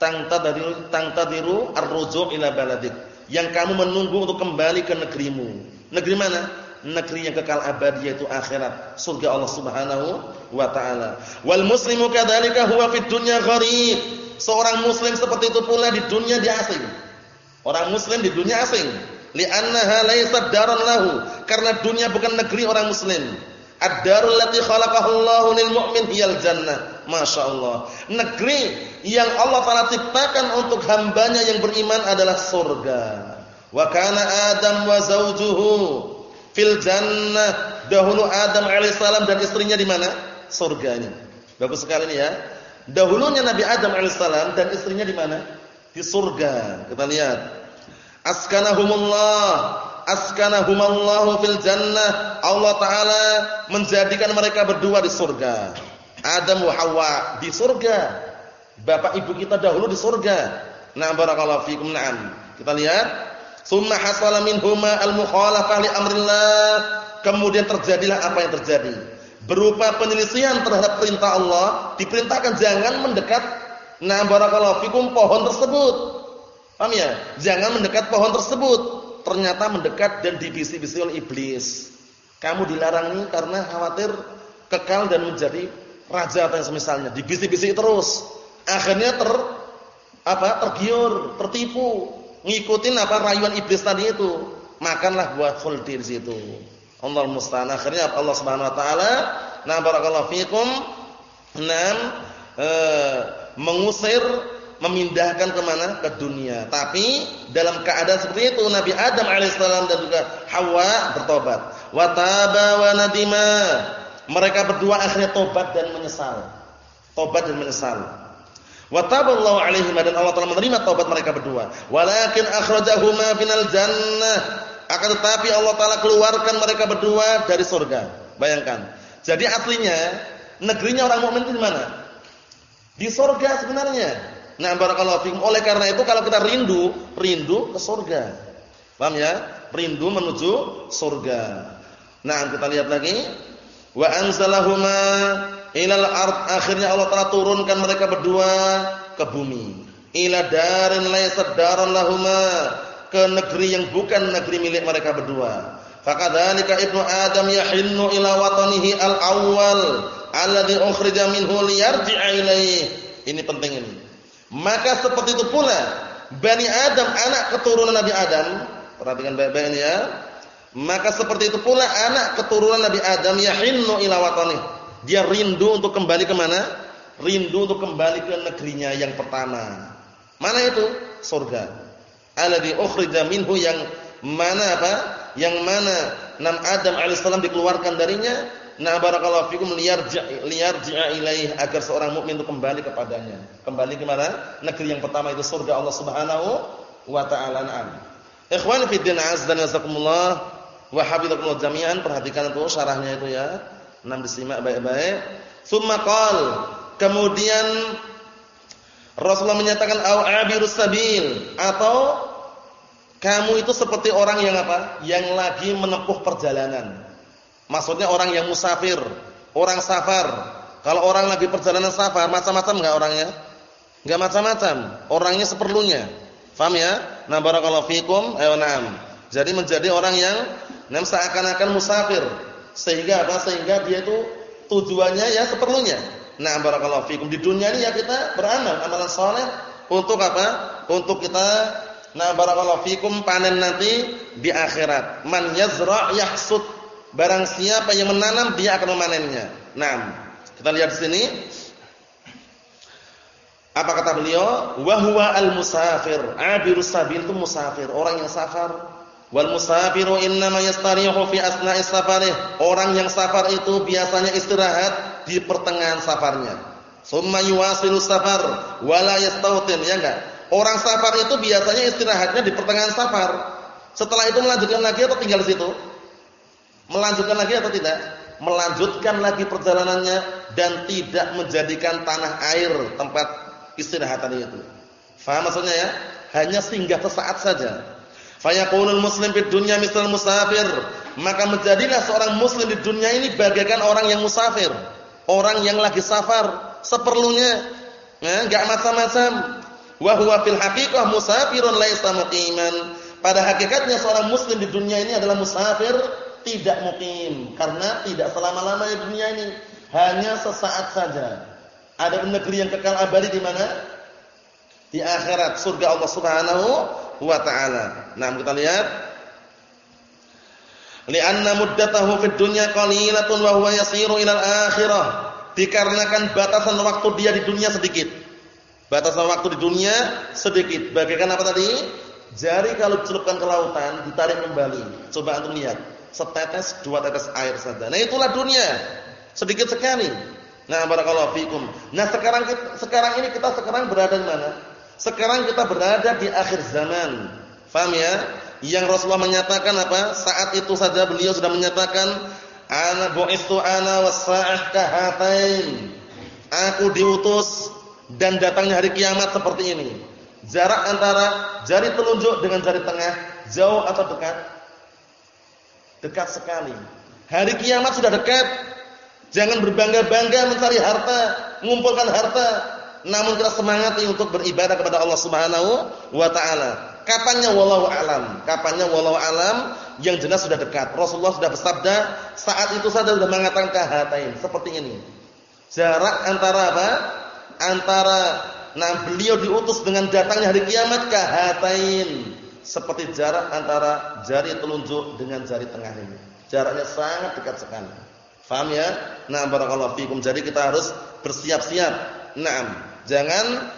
tangtadiru tangtadiru ar-ruju' ila baladik. Yang kamu menunggu untuk kembali ke negerimu. Negeri mana? Negeri yang kekal abadi yaitu akhirat, surga Allah Subhanahu wa taala. Wal muslimu kadzalika huwa fid dunya gharib. Seorang muslim seperti itu pula di dunia dia asing. Orang muslim di dunia asing. Li'annaha laysat daran lahu. Karena dunia bukan negeri orang muslim. Ad-darul lati khalaqahu Allahu lil mu'min hiyal jannah. Masya Allah. Negeri yang Allah Taala ciptakan untuk hambanya yang beriman adalah surga. Wa kana Adam wa zaujuhu fil jannah. Dahulu Adam alaihissalam dan istrinya di mana? Surga ini. Bagus sekali ini ya. Dahulunya Nabi Adam alaihissalam dan istrinya di mana? Di surga. Kita lihat. Askanahumullah askanahumallahu fil jannah. Allah taala menjadikan mereka berdua di surga. Adam wa Hawa di surga. Bapak ibu kita dahulu di surga. Nah barakallahu fikum na'am. Kita lihat, summa hasala minhuma al-mukhalafah li amrillah. Kemudian terjadilah apa yang terjadi? Berupa penyelisihan terhadap perintah Allah, diperintahkan jangan mendekat nah barakallahu fikum pohon tersebut. Paham ya? Jangan mendekat pohon tersebut ternyata mendekat dan dibisi-bisi oleh iblis. Kamu dilarang ini karena khawatir kekal dan menjadi raja atau yang semisalnya. Dibisi-bisi terus. Akhirnya ter apa? tergiur, tertipu, ngikutin apa rayuan iblis tadi itu. Makanlah buah khuldi di situ. Allah musta'an. Akhirnya Allah Subhanahu wa taala, na barakallahu fikum, enam eh, mengusir memindahkan ke mana ke dunia. Tapi dalam keadaan seperti itu Nabi Adam alaihissalam dan juga Hawa bertobat. Wataba wa nadima. Mereka berdua akhirnya tobat dan menyesal. Tobat dan menyesal. Wataballahu alaihim dan Allah telah menerima tobat mereka berdua. Walakin akhrajahuma minal jannah. Akan tetapi Allah taala keluarkan mereka berdua dari surga. Bayangkan. Jadi aslinya negerinya orang mukmin itu di mana? Di surga sebenarnya. Nah, barakallahu fikum. Oleh karena itu kalau kita rindu, rindu ke surga. Paham ya? Rindu menuju surga. Nah, kita lihat lagi. Wa anzalahuma ilal ard. Akhirnya Allah telah turunkan mereka berdua ke bumi. Ila darin laysat daran lahuma. Ke negeri yang bukan negeri milik mereka berdua. Fakadzalika ibnu Adam yahinnu ila watanihi al-awwal alladhi ukhrija minhu liyarji'a ilaihi. Ini penting ini. Maka seperti itu pula Bani Adam, anak keturunan Nabi Adam, perhatikan baik-baik ini ya. Maka seperti itu pula anak keturunan Nabi Adam yahinnu ila watani. Dia rindu untuk kembali ke mana? Rindu untuk kembali ke negerinya yang pertama. Mana itu? Surga. Alladzi ukhrija minhu yang mana apa? Yang mana Nam Adam alaihissalam dikeluarkan darinya Nah barakallahu fikum liyarji' liyarji'a ilaih agar seorang mukmin itu kembali kepadanya. Kembali ke mana? Negeri yang pertama itu surga Allah Subhanahu wa taala. Naam. Ikhwani fi din azza jazakumullah wa habibakumullah jami'an perhatikan itu syarahnya itu ya. Nam disimak baik-baik. Tsumma qal kemudian Rasulullah menyatakan au sabil atau kamu itu seperti orang yang apa? Yang lagi menempuh perjalanan Maksudnya orang yang musafir, orang safar. Kalau orang lagi perjalanan safar, macam-macam enggak orangnya? Enggak macam-macam. Orangnya seperlunya. Faham ya? Nah, barakallahu fikum. Ayo na'am. Jadi menjadi orang yang nam seakan-akan musafir. Sehingga apa? Sehingga dia itu tujuannya ya seperlunya. Nah, barakallahu fikum. Di dunia ini ya kita beramal amalan saleh untuk apa? Untuk kita nah barakallahu fikum panen nanti di akhirat. Man yazra' yahsud Barang siapa yang menanam dia akan memanennya. Nah, kita lihat di sini. Apa kata beliau? Wa huwa al-musafir. Abirus sabil itu musafir, orang yang safar. Wal musafiru innama yastarihu fi asna'is safarih. Orang yang safar itu biasanya istirahat di pertengahan safarnya. Summa yuwasilu safar wala yastautin, ya enggak? Orang safar itu biasanya istirahatnya di pertengahan safar. Setelah itu melanjutkan lagi atau tinggal di situ? Melanjutkan lagi atau tidak? Melanjutkan lagi perjalanannya dan tidak menjadikan tanah air tempat istirahat tadi itu. Faham maksudnya ya? Hanya singgah sesaat saja. Fayakunul muslim di dunia misal musafir. Maka menjadilah seorang muslim di dunia ini bagaikan orang yang musafir. Orang yang lagi safar seperlunya. Ya, enggak macam-macam. Wa huwa fil haqiqah musafirun laisa muqiman. Pada hakikatnya seorang muslim di dunia ini adalah musafir, tidak mukim karena tidak selama-lamanya dunia ini, hanya sesaat saja. Ada negeri yang kekal abadi di mana? Di akhirat, surga Allah Subhanahu wa taala. Nah, kita lihat Li'anna muddatahu fid dunya qalilatun wa huwa yasiru ilal akhirah. Dikarenakan batasan waktu dia di dunia sedikit. Batasan waktu di dunia sedikit. Bagaikan apa tadi? Jari kalau dicelupkan ke lautan, ditarik kembali. Coba antum lihat. Setetes, dua tetes air saja. Nah, itulah dunia. Sedikit sekali. Nah, barakallahu fikum. Nah, sekarang sekarang ini kita sekarang berada di mana? Sekarang kita berada di akhir zaman. Faham ya? Yang Rasulullah menyatakan apa? Saat itu saja beliau sudah menyatakan ana bu'istu ana was-sa'ah kahatain. Aku diutus dan datangnya hari kiamat seperti ini. Jarak antara jari telunjuk dengan jari tengah jauh atau dekat? Dekat sekali. Hari kiamat sudah dekat. Jangan berbangga-bangga mencari harta, mengumpulkan harta, namun kita semangati untuk beribadah kepada Allah Subhanahu wa taala. Kapannya wallahu alam? Kapannya wallahu alam? Yang jelas sudah dekat. Rasulullah sudah bersabda, saat itu saja sudah mengatakan kahatain seperti ini. Jarak antara apa? Antara nah beliau diutus dengan datangnya hari kiamat kahatain seperti jarak antara jari telunjuk dengan jari tengah ini. Jaraknya sangat dekat sekali. Faham ya? Nah, barakallahu fikum. Jadi kita harus bersiap-siap. Naam. Jangan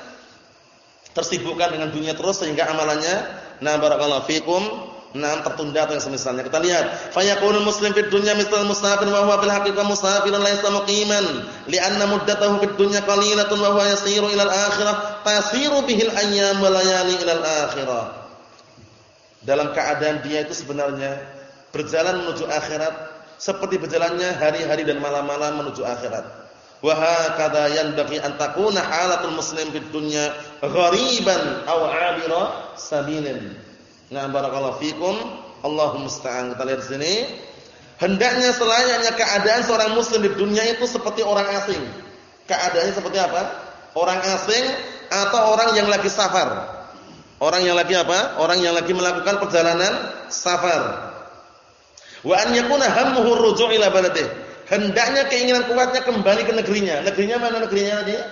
tersibukkan dengan dunia terus sehingga amalannya nah barakallahu fikum nah tertunda atau yang semisalnya. Kita lihat, fayaqulul muslim fid dunya misal musafir wa huwa bil haqiqah musafirun laisa muqiman li'anna muddatahu fid dunya qalilatun wa huwa yasiru ila al-akhirah tasiru bihil ayyam wa layali ila al-akhirah. Dalam keadaan dia itu sebenarnya berjalan menuju akhirat seperti berjalannya hari-hari dan malam-malam menuju akhirat. Wa hakadha yanbaghi an takuna halatul muslim fid dunya ghariban aw 'abira sabilin. Nah, barakallahu fikum. Allahumma musta'an. Kita lihat sini. Hendaknya selayaknya keadaan seorang muslim di dunia itu seperti orang asing. Keadaannya seperti apa? Orang asing atau orang yang lagi safar. Orang yang lagi apa? Orang yang lagi melakukan perjalanan safar. Wa an yakuna hammuhu ruju' ila baladihi hendaknya keinginan kuatnya kembali ke negerinya. Negerinya mana negerinya dia?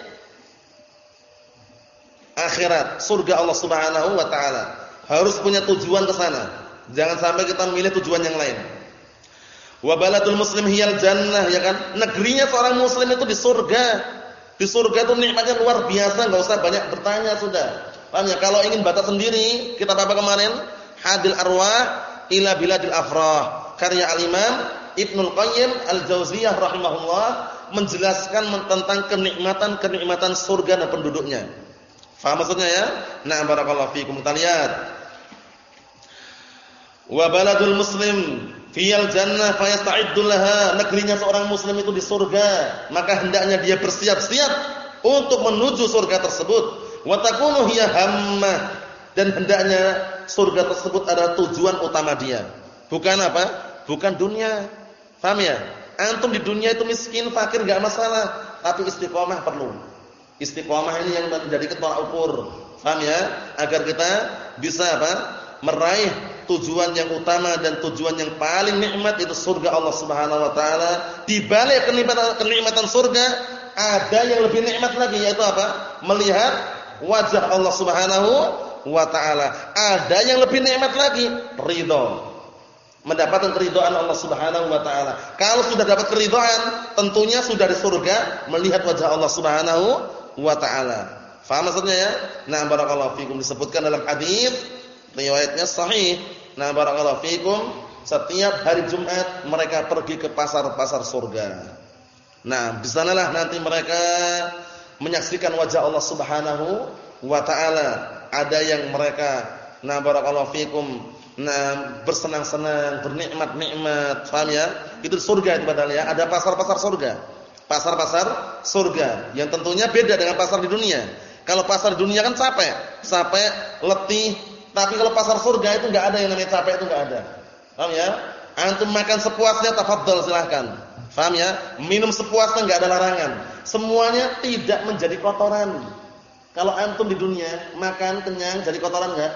Akhirat, surga Allah Subhanahu wa taala. Harus punya tujuan ke sana. Jangan sampai kita memilih tujuan yang lain. Wa baladul muslim hiyal jannah, ya kan? Negerinya seorang muslim itu di surga. Di surga itu nikmatnya luar biasa, enggak usah banyak bertanya sudah. Paham ya? Kalau ingin batas sendiri, kita apa kemarin? Hadil arwah ila biladil afrah. Karya al-Imam Ibnul Qayyim Al-Jauziyah rahimahullah menjelaskan tentang kenikmatan-kenikmatan surga dan penduduknya. Faham maksudnya ya? Nah, barakallahu fiikum. Kita lihat. Wa baladul muslim fiyal jannah fayasta'iddu laha. Negerinya seorang muslim itu di surga, maka hendaknya dia bersiap-siap untuk menuju surga tersebut. Wa takunu hiya hammah dan hendaknya surga tersebut adalah tujuan utama dia. Bukan apa? Bukan dunia. Paham ya? Antum di dunia itu miskin, fakir enggak masalah, tapi istiqomah perlu. Istiqomah ini yang menjadi ketolak ukur. Paham ya? Agar kita bisa apa? Meraih tujuan yang utama dan tujuan yang paling nikmat itu surga Allah Subhanahu wa taala. Di balik kenikmatan kenikmatan surga ada yang lebih nikmat lagi yaitu apa? Melihat wajah Allah Subhanahu wa taala. Ada yang lebih nikmat lagi, ridho mendapatkan keridhaan Allah Subhanahu wa taala. Kalau sudah dapat keridhaan, tentunya sudah di surga melihat wajah Allah Subhanahu wa taala. Faham maksudnya ya? Nah, barakallahu fikum disebutkan dalam hadis riwayatnya sahih. Nah, barakallahu fikum setiap hari Jumat mereka pergi ke pasar-pasar surga. Nah, di sanalah nanti mereka menyaksikan wajah Allah Subhanahu wa taala. Ada yang mereka nah barakallahu fikum nah bersenang-senang, bernikmat-nikmat, paham ya? Itu surga itu padahal ya. Ada pasar-pasar surga. Pasar-pasar surga yang tentunya beda dengan pasar di dunia. Kalau pasar di dunia kan capek, capek, letih. Tapi kalau pasar surga itu enggak ada yang namanya capek itu enggak ada. Paham ya? Antum makan sepuasnya tafadhol silahkan. Paham ya? Minum sepuasnya enggak ada larangan. Semuanya tidak menjadi kotoran. Kalau antum di dunia makan kenyang jadi kotoran enggak?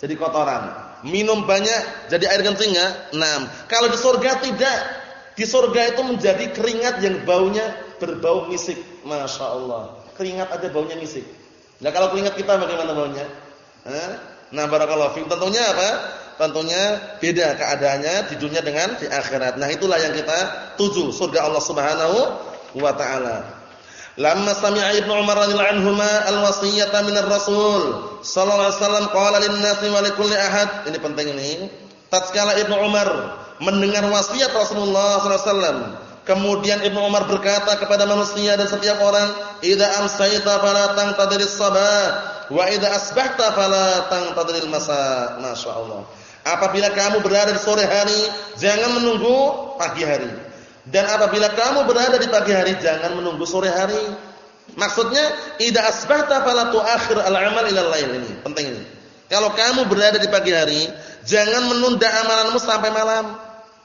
Jadi kotoran. Minum banyak jadi air kencing enggak? Kalau di surga tidak. Di surga itu menjadi keringat yang baunya berbau misik. Masya Allah. Keringat ada baunya misik. Nah kalau keringat kita bagaimana baunya? Nah barakallahu fiikum. Tentunya apa? Tentunya beda keadaannya di dunia dengan di akhirat. Nah itulah yang kita tuju surga Allah Subhanahu wa taala. Lamma sami'a Ibnu Umar radhiyallahu anhuma al-wasiyata minar Rasul sallallahu alaihi wasallam qala lin-nasi wa likulli ahad. Ini penting ini. Tatkala Ibnu Umar mendengar wasiat Rasulullah sallallahu alaihi wasallam, kemudian Ibnu Umar berkata kepada manusia dan setiap orang, "Idza amsayta fala tantadhiris sabah wa idza asbahta fala tantadhiril masa." Masyaallah. Apabila kamu berada di sore hari, jangan menunggu pagi hari. Dan apabila kamu berada di pagi hari jangan menunggu sore hari. Maksudnya idza asbahta fala tuakhir al-amal ila lail ini. Penting ini. Kalau kamu berada di pagi hari, jangan menunda amalanmu sampai malam.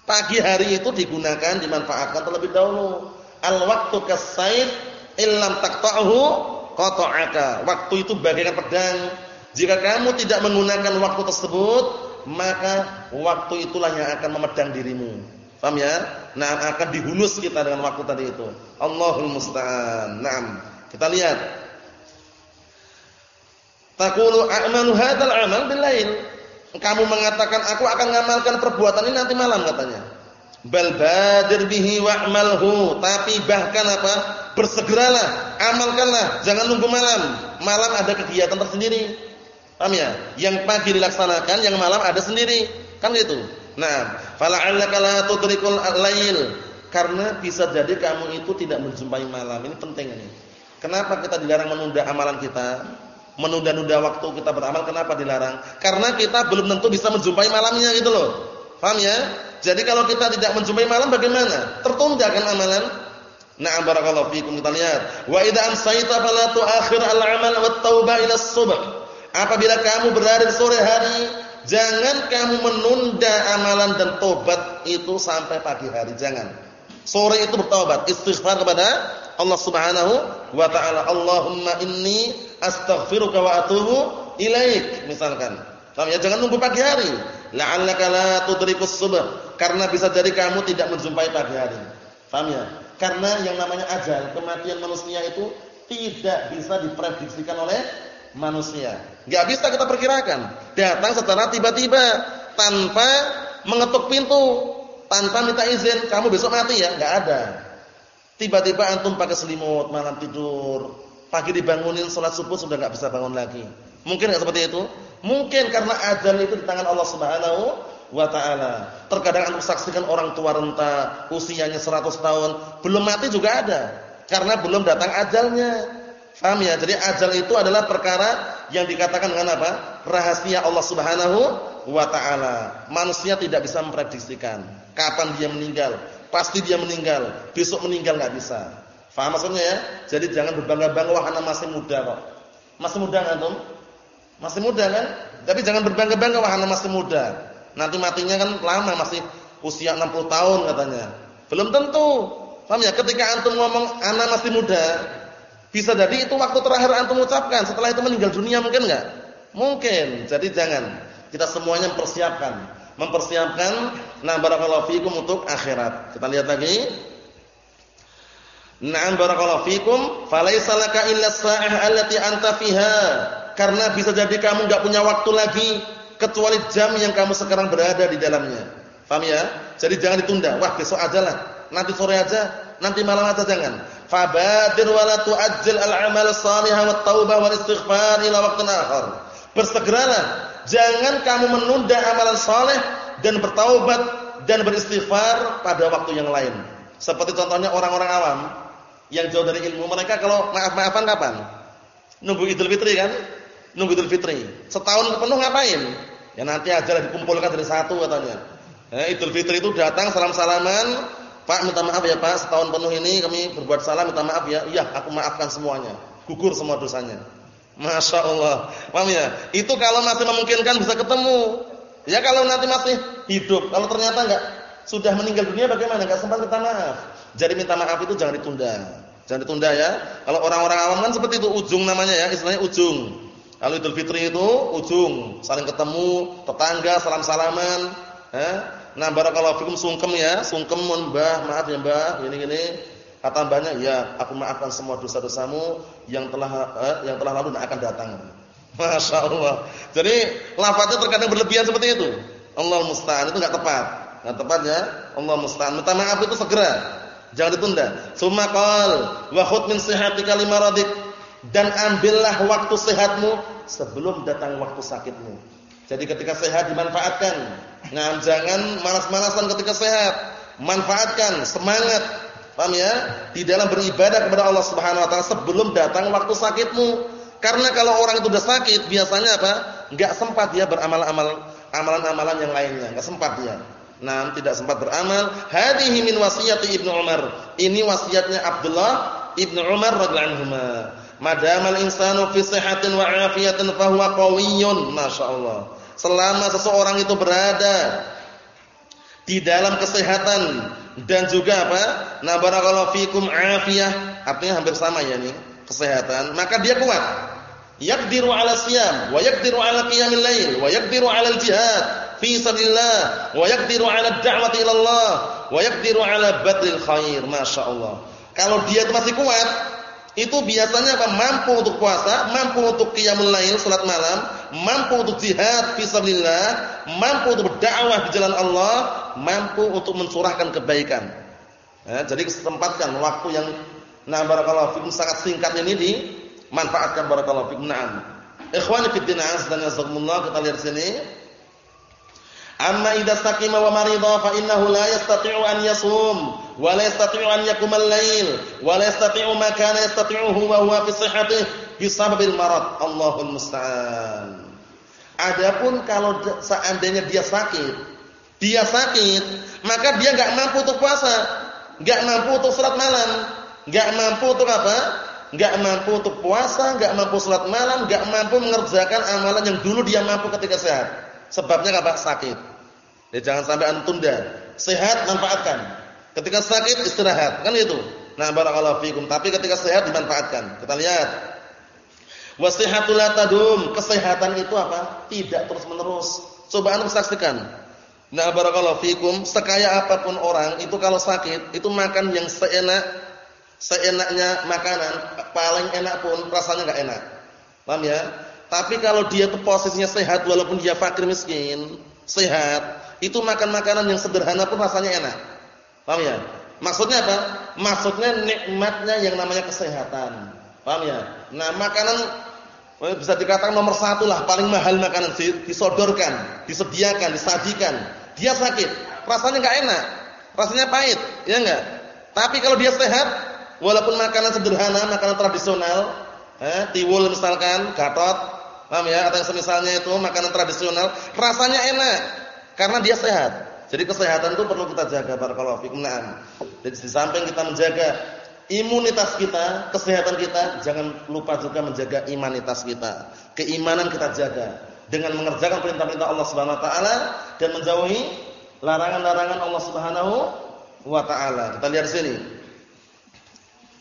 Pagi hari itu digunakan, dimanfaatkan terlebih dahulu. Al-waqtu kas-sayf illam taqta'hu qata'aka. Waktu itu bagaikan pedang. Jika kamu tidak menggunakan waktu tersebut, maka waktu itulah yang akan memedang dirimu. Paham ya? Nah, akan dihunus kita dengan waktu tadi itu. Allahul musta'an. Naam. Kita lihat. Taqulu a'malu hadzal 'amal bil lail. Kamu mengatakan aku akan ngamalkan perbuatan ini nanti malam katanya. Bal badir bihi wa'malhu. Tapi bahkan apa? Bersegeralah, amalkanlah, jangan nunggu malam. Malam ada kegiatan tersendiri. Paham ya? Yang pagi dilaksanakan, yang malam ada sendiri. Kan gitu. Nah, fala'allaka la tudrikul lail karena bisa jadi kamu itu tidak menjumpai malam. Ini penting ini. Kenapa kita dilarang menunda amalan kita? Menunda-nunda waktu kita beramal kenapa dilarang? Karena kita belum tentu bisa menjumpai malamnya gitu loh. Paham ya? Jadi kalau kita tidak menjumpai malam bagaimana? Tertunda kan amalan? Na'am barakallahu fikum kita lihat. Wa idza amsayta fala tu'akhir al-amal wat taubah ila subh. Apabila kamu berada di sore hari, Jangan kamu menunda amalan dan tobat itu sampai pagi hari, jangan. Sore itu bertobat, istighfar kepada Allah Subhanahu wa taala. Allahumma inni astaghfiruka wa atubu ilaik, misalkan. Paham ya? Jangan nunggu pagi hari. La'allaka la tudrikus subh, karena bisa jadi kamu tidak menjumpai pagi hari. Paham ya? Karena yang namanya ajal, kematian manusia itu tidak bisa diprediksikan oleh manusia. Gak bisa kita perkirakan. Datang secara tiba-tiba tanpa mengetuk pintu, tanpa minta izin. Kamu besok mati ya? Gak ada. Tiba-tiba antum pakai selimut, malam tidur, pagi dibangunin sholat subuh sudah gak bisa bangun lagi. Mungkin gak seperti itu? Mungkin karena ajal itu di tangan Allah Subhanahu wa taala. Terkadang antum saksikan orang tua renta, usianya 100 tahun, belum mati juga ada. Karena belum datang ajalnya. Paham ya? Jadi ajal itu adalah perkara yang dikatakan dengan apa? Rahasia Allah Subhanahu wa taala. Manusia tidak bisa memprediksikan kapan dia meninggal. Pasti dia meninggal, besok meninggal enggak bisa. Faham maksudnya ya? Jadi jangan berbangga-bangga wah anak masih muda kok. Masih muda kan, Tom? Masih muda kan? Tapi jangan berbangga-bangga wah anak masih muda. Nanti matinya kan lama, masih usia 60 tahun katanya. Belum tentu. Paham ya? Ketika antum ngomong anak masih muda, bisa jadi itu waktu terakhir antum ucapkan, setelah itu meninggal dunia mungkin enggak? Mungkin. Jadi jangan. Kita semuanya mempersiapkan, mempersiapkan nah barakallahu fikum untuk akhirat. Kita lihat lagi. Na'am barakallahu fikum, falaisa laka illa sa'ah allati anta fiha. Karena bisa jadi kamu enggak punya waktu lagi kecuali jam yang kamu sekarang berada di dalamnya. Paham ya? Jadi jangan ditunda. Wah, besok aja lah. Nanti sore aja, nanti malam aja jangan. Fabadir wa la tu'ajjil al-amal salihah wat taubah wal istighfar ila waqtin akhar. Bersegeralah, jangan kamu menunda amalan saleh dan bertaubat dan beristighfar pada waktu yang lain. Seperti contohnya orang-orang awam yang jauh dari ilmu, mereka kalau maaf-maafan kapan? Nunggu Idul Fitri kan? Nunggu Idul Fitri. Setahun penuh ngapain? Ya nanti aja dikumpulkan dari satu katanya. Eh, Idul Fitri itu datang salam-salaman, Pak minta maaf ya Pak, setahun penuh ini kami berbuat salah, minta maaf ya. Iya, aku maafkan semuanya. Gugur semua dosanya. Masya Allah. Paham ya? Itu kalau masih memungkinkan bisa ketemu. Ya kalau nanti masih hidup, kalau ternyata enggak sudah meninggal dunia bagaimana? Enggak sempat minta maaf. Jadi minta maaf itu jangan ditunda. Jangan ditunda ya. Kalau orang-orang awam kan seperti itu ujung namanya ya, istilahnya ujung. Kalau Idul Fitri itu ujung, saling ketemu, tetangga, salam-salaman, eh? Nah, barakallahu fikum sungkem ya, sungkem Mbah, maaf ya Mbah, gini-gini. Kata mbahnya, "Ya, aku maafkan semua dosa-dosamu yang telah eh, yang telah lalu dan akan datang." Masya Allah. Jadi lafadznya terkadang berlebihan seperti itu. Allah musta'an itu enggak tepat. Enggak tepat ya. Allah musta'an. Minta maaf itu segera. Jangan ditunda. Summa qal wa khudh min sihatika limaradik dan ambillah waktu sehatmu sebelum datang waktu sakitmu. Jadi ketika sehat dimanfaatkan. Nah, jangan malas-malasan ketika sehat. Manfaatkan, semangat Paham ya? Di dalam beribadah kepada Allah Subhanahu wa taala sebelum datang waktu sakitmu. Karena kalau orang itu sudah sakit, biasanya apa? Enggak sempat dia beramal-amal amalan-amalan yang lainnya, enggak sempat dia. Nah, tidak sempat beramal. Hadhihi min wasiyati Ibnu Umar. Ini wasiatnya Abdullah Ibnu Umar radhiyallahu anhu. Madamal insanu fi sihatin wa afiyatin fa huwa qawiyyun, masyaallah. Selama seseorang itu berada di dalam kesehatan dan juga apa? Na barakallahu fikum afiyah, artinya hampir sama ya nih, kesehatan, maka dia kuat. Yaqdiru 'ala siyam wa yaqdiru 'ala qiyamil lail wa yaqdiru 'ala al-jihad fi sabilillah wa yaqdiru 'ala ad-da'wati ila Allah wa yaqdiru 'ala badlil khair, masyaallah. Kalau dia itu masih kuat, itu biasanya apa? Mampu untuk puasa, mampu untuk qiyamul lail, salat malam, mampu untuk jihad fi sabilillah, mampu untuk berdakwah di jalan Allah, mampu untuk mencurahkan kebaikan. Ya, jadi kesempatkan waktu yang nah barakallahu fikum sangat singkat ini dimanfaatkan barakallahu fikum. Naam. Ikhwani fid din azdan jazakumullah kita lihat sini. Amma idza saqima wa marida fa innahu la yastati'u an yasum wa la yastati'u an yaquma al-lail wa la yastati'u ma kana yastati'uhu wa huwa fi sihhatihi bisababil marad. Allahul musta'an. Adapun kalau seandainya dia sakit dia sakit, maka dia nggak mampu untuk puasa, nggak mampu untuk salat malam, nggak mampu untuk apa? Nggak mampu untuk puasa, nggak mampu salat malam, nggak mampu mengerjakan amalan yang dulu dia mampu ketika sehat. Sebabnya apa? Sakit. Ya jangan sampai anda tunda. Sehat manfaatkan. Ketika sakit istirahat, kan itu. Nah, barakallahu fikum. Tapi ketika sehat dimanfaatkan. Kita lihat. Wasihatul tadum. Kesehatan itu apa? Tidak terus-menerus. Coba anda saksikan Nah barakallahu fikum, sekaya apa pun orang itu kalau sakit itu makan yang seenak seenaknya makanan, paling enak pun rasanya enggak enak. Paham ya? Tapi kalau dia tuh posisinya sehat walaupun dia fakir miskin, sehat, itu makan makanan yang sederhana pun rasanya enak. Paham ya? Maksudnya apa? Maksudnya nikmatnya yang namanya kesehatan. Paham ya? Nah, makanan eh, bisa dikatakan nomor satu lah, paling mahal makanan disodorkan, disediakan, disajikan dia sakit, rasanya enggak enak, rasanya pahit, ya enggak? Tapi kalau dia sehat, walaupun makanan sederhana, makanan tradisional, eh, tiwul misalkan, gatot, paham ya? Atau yang semisalnya itu makanan tradisional, rasanya enak karena dia sehat. Jadi kesehatan itu perlu kita jaga barakallahu fikum. Nah, jadi di samping kita menjaga imunitas kita, kesehatan kita, jangan lupa juga menjaga imanitas kita. Keimanan kita jaga dengan mengerjakan perintah-perintah Allah Subhanahu wa taala dan menjauhi larangan-larangan Allah Subhanahu wa taala. Kita lihat sini.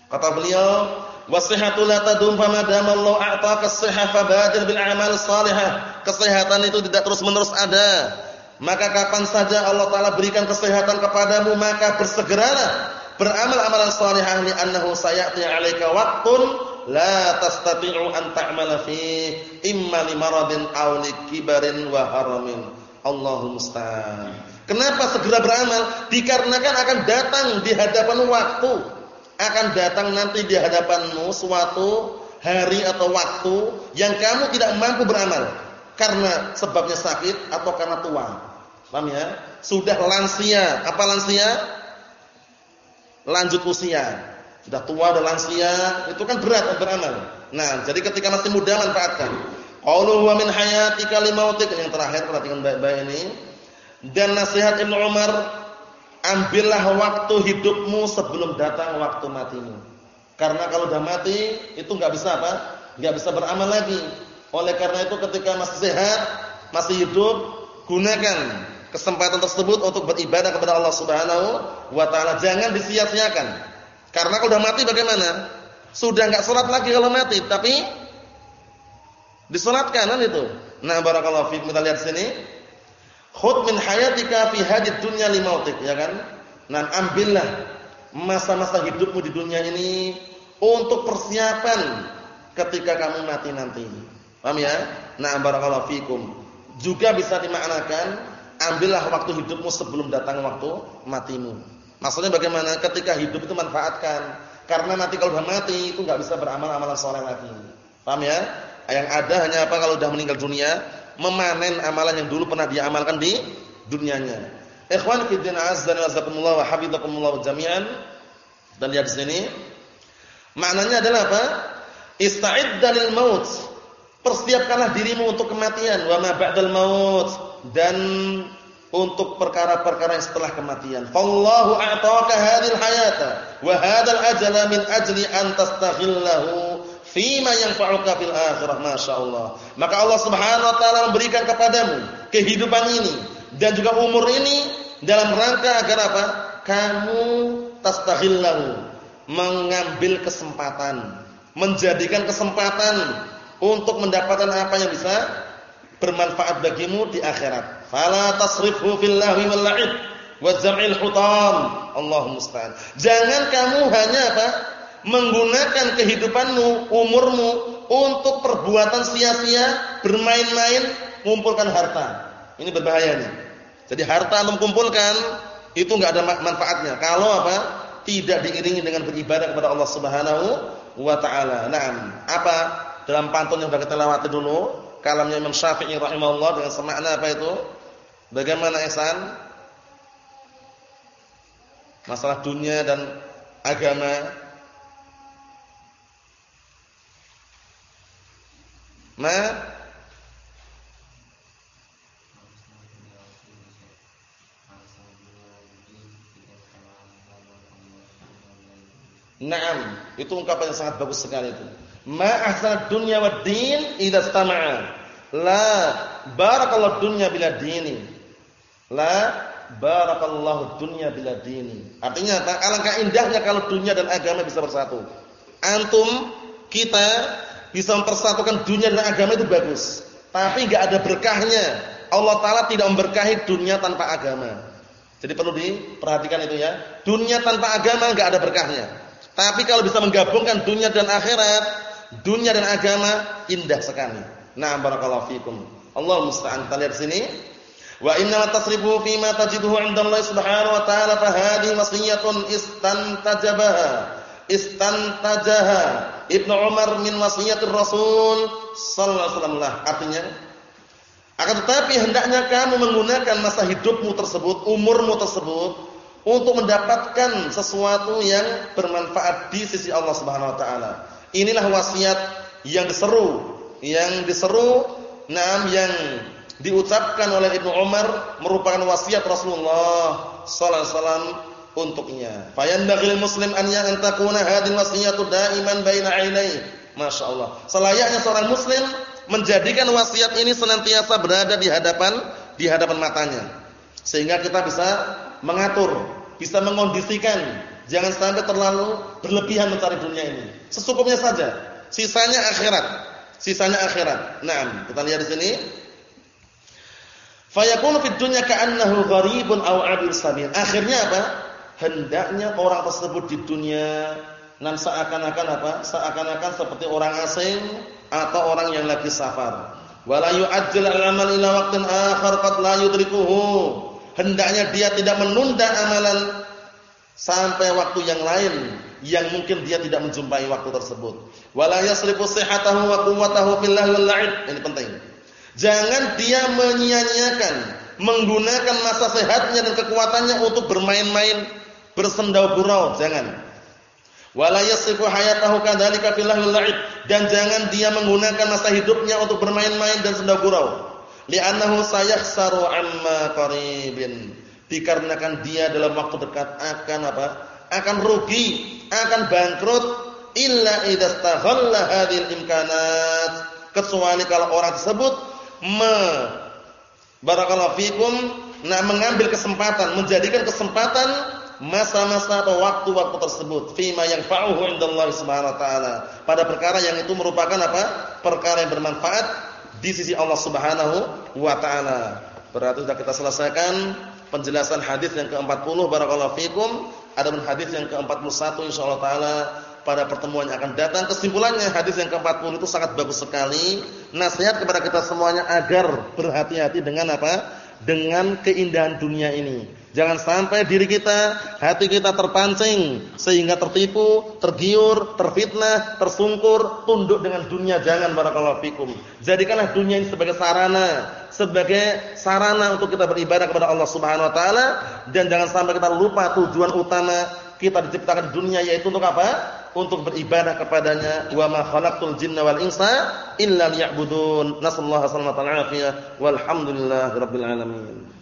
Kata beliau, "Wasihhatu la tadum fama dama Allah a'taka as-sihha fabadir bil a'mal salihah." Kesehatan itu tidak terus-menerus ada. Maka kapan saja Allah taala berikan kesehatan kepadamu, maka bersegeralah beramal amalan salihah li annahu sayati 'alaika waqtun la tastati'u an ta'mala fi imma li maradin aw li kibarin wa haramin. Allahu musta'an. Kenapa segera beramal? Dikarenakan akan datang di hadapan waktu. Akan datang nanti di hadapanmu suatu hari atau waktu yang kamu tidak mampu beramal karena sebabnya sakit atau karena tua. Paham ya? Sudah lansia, apa lansia? Lanjut usia. Sudah tua, sudah lansia, itu kan berat beramal. Nah, jadi ketika masih muda manfaatkan. Qauluhu wa min hayatika limautik yang terakhir perhatikan baik-baik ini. Dan nasihat Ibnu Umar, ambillah waktu hidupmu sebelum datang waktu matimu. Karena kalau sudah mati itu enggak bisa apa? Enggak bisa beramal lagi. Oleh karena itu ketika masih sehat, masih hidup, gunakan kesempatan tersebut untuk beribadah kepada Allah Subhanahu wa taala. Jangan disia-siakan. Karena kalau sudah mati bagaimana? Sudah enggak salat lagi kalau mati, tapi disolatkan kan itu. Nah, barakallahu fiikum kita lihat sini. Khud min hayatika fi hadid dunya limautik, ya kan? Nah, ambillah masa-masa hidupmu di dunia ini untuk persiapan ketika kamu mati nanti. Paham ya? Nah, barakallahu fiikum. Juga bisa dimaknakan ambillah waktu hidupmu sebelum datang waktu matimu. Maksudnya bagaimana? Ketika hidup itu manfaatkan. Karena nanti kalau sudah mati itu enggak bisa beramal amalan soleh lagi. Paham ya? Yang ada hanya apa kalau sudah meninggal dunia, memanen amalan yang dulu pernah dia amalkan di dunianya. Ikhwan fi din azza wa jazakumullah wa hafizakumullah jami'an. Dan lihat di sini maknanya adalah apa? Ista'idda lil maut. Persiapkanlah dirimu untuk kematian wa ma maut dan untuk perkara-perkara yang setelah kematian. Fallahu a'taka hadhil hayata wa hadzal ajala min ajli an tastaghillahu fima yanfa'uka fil akhirah masyaallah. Maka Allah Subhanahu wa taala memberikan kepadamu kehidupan ini dan juga umur ini dalam rangka agar apa? Kamu tastaghillahu, mengambil kesempatan, menjadikan kesempatan untuk mendapatkan apa yang bisa bermanfaat bagimu di akhirat. Fala tasrifhu fil wal la'ib wa zam'il hutam. Musta'an. Jangan kamu hanya apa? menggunakan kehidupanmu, umurmu untuk perbuatan sia-sia, bermain-main, mengumpulkan harta. Ini berbahaya nih. Jadi harta untuk kumpulkan itu enggak ada manfaatnya kalau apa? Tidak diiringi dengan beribadah kepada Allah Subhanahu wa taala. Naam. Apa? Dalam pantun yang sudah kita lewati dulu, kalamnya Imam Syafi'i rahimahullah dengan semakna apa itu? Bagaimana ihsan? Masalah dunia dan agama. Ma Naam, itu ungkapan yang sangat bagus sekali itu. Ma ahsanad dunya wad din idza istama'a. La barakallahu dunya bila dini. La barakallahu dunya bila dini. Artinya apa? Alangkah indahnya kalau dunia dan agama bisa bersatu. Antum kita bisa mempersatukan dunia dan agama itu bagus. Tapi enggak ada berkahnya. Allah taala tidak memberkahi dunia tanpa agama. Jadi perlu diperhatikan itu ya. Dunia tanpa agama enggak ada berkahnya. Tapi kalau bisa menggabungkan dunia dan akhirat, dunia dan agama indah sekali. Nah, barakallahu fikum. Allah musta'an. Kita lihat sini. Wa inna tasrifu fi ma tajiduhu 'inda Allah Subhanahu wa ta'ala fa hadhihi wasiyatun istantajabaha. Istantajaha Ibnu Umar min wasiyatir Rasul sallallahu alaihi wasallam. Artinya akan tetapi hendaknya kamu menggunakan masa hidupmu tersebut, umurmu tersebut untuk mendapatkan sesuatu yang bermanfaat di sisi Allah Subhanahu wa taala. Inilah wasiat yang diseru, yang diseru, nam yang diucapkan oleh Ibnu Umar merupakan wasiat Rasulullah sallallahu alaihi wasallam untuknya. Fayanbaghil muslim an yantakuna hadhihi wasiyatu daiman baina ainai. Masyaallah. Selayaknya seorang muslim menjadikan wasiat ini senantiasa berada di hadapan di hadapan matanya. Sehingga kita bisa mengatur, bisa mengondisikan, jangan sampai terlalu berlebihan mencari dunia ini. Sesukupnya saja, sisanya akhirat. Sisanya akhirat. Nah, kita lihat di sini. Fayakunu fid dunya ka'annahu gharibun aw 'abir sabil. Akhirnya apa? Hendaknya orang tersebut di dunia nan seakan-akan apa? Seakan-akan seperti orang asing atau orang yang lagi safar. Wala yu'ajjal al-amal ila waqtin akhar qad la hendaknya dia tidak menunda amalan sampai waktu yang lain yang mungkin dia tidak menjumpai waktu tersebut. Wala yasrifu sihhatahu wa quwwatahu fil la'ib. Ini penting. Jangan dia menyia-nyiakan menggunakan masa sehatnya dan kekuatannya untuk bermain-main, bersendau gurau, jangan. Wala yasrifu hayatahu kadzalika fil wal la'ib dan jangan dia menggunakan masa hidupnya untuk bermain-main dan sendau gurau li'annahu sayakhsaru amma qaribin dikarenakan dia dalam waktu dekat akan apa? Akan rugi akan bangkrut. Illa idza staghalla hadhil imkanat. Kecuali kalau orang tersebut me barakallahu fikum nah mengambil kesempatan menjadikan kesempatan masa-masa atau waktu-waktu tersebut. Fima yang fa'uhu indallahi subhanahu wa ta'ala. Pada perkara yang itu merupakan apa? perkara yang bermanfaat di sisi Allah Subhanahu wa taala. Berarti sudah kita selesaikan penjelasan hadis yang ke-40 barakallahu fikum. Adapun hadis yang ke-41 insyaallah taala pada pertemuan yang akan datang kesimpulannya hadis yang ke-40 itu sangat bagus sekali. Nasihat kepada kita semuanya agar berhati-hati dengan apa? Dengan keindahan dunia ini Jangan sampai diri kita, hati kita terpancing sehingga tertipu, tergiur, terfitnah, tersungkur, tunduk dengan dunia. Jangan barakallahu fikum. Jadikanlah dunia ini sebagai sarana, sebagai sarana untuk kita beribadah kepada Allah Subhanahu wa taala dan jangan sampai kita lupa tujuan utama kita diciptakan di dunia yaitu untuk apa? Untuk beribadah kepadanya. Wa ma khalaqtul jinna wal insa illa liya'budun. Nasallahu alaihi wasallam walhamdulillahirabbil alamin.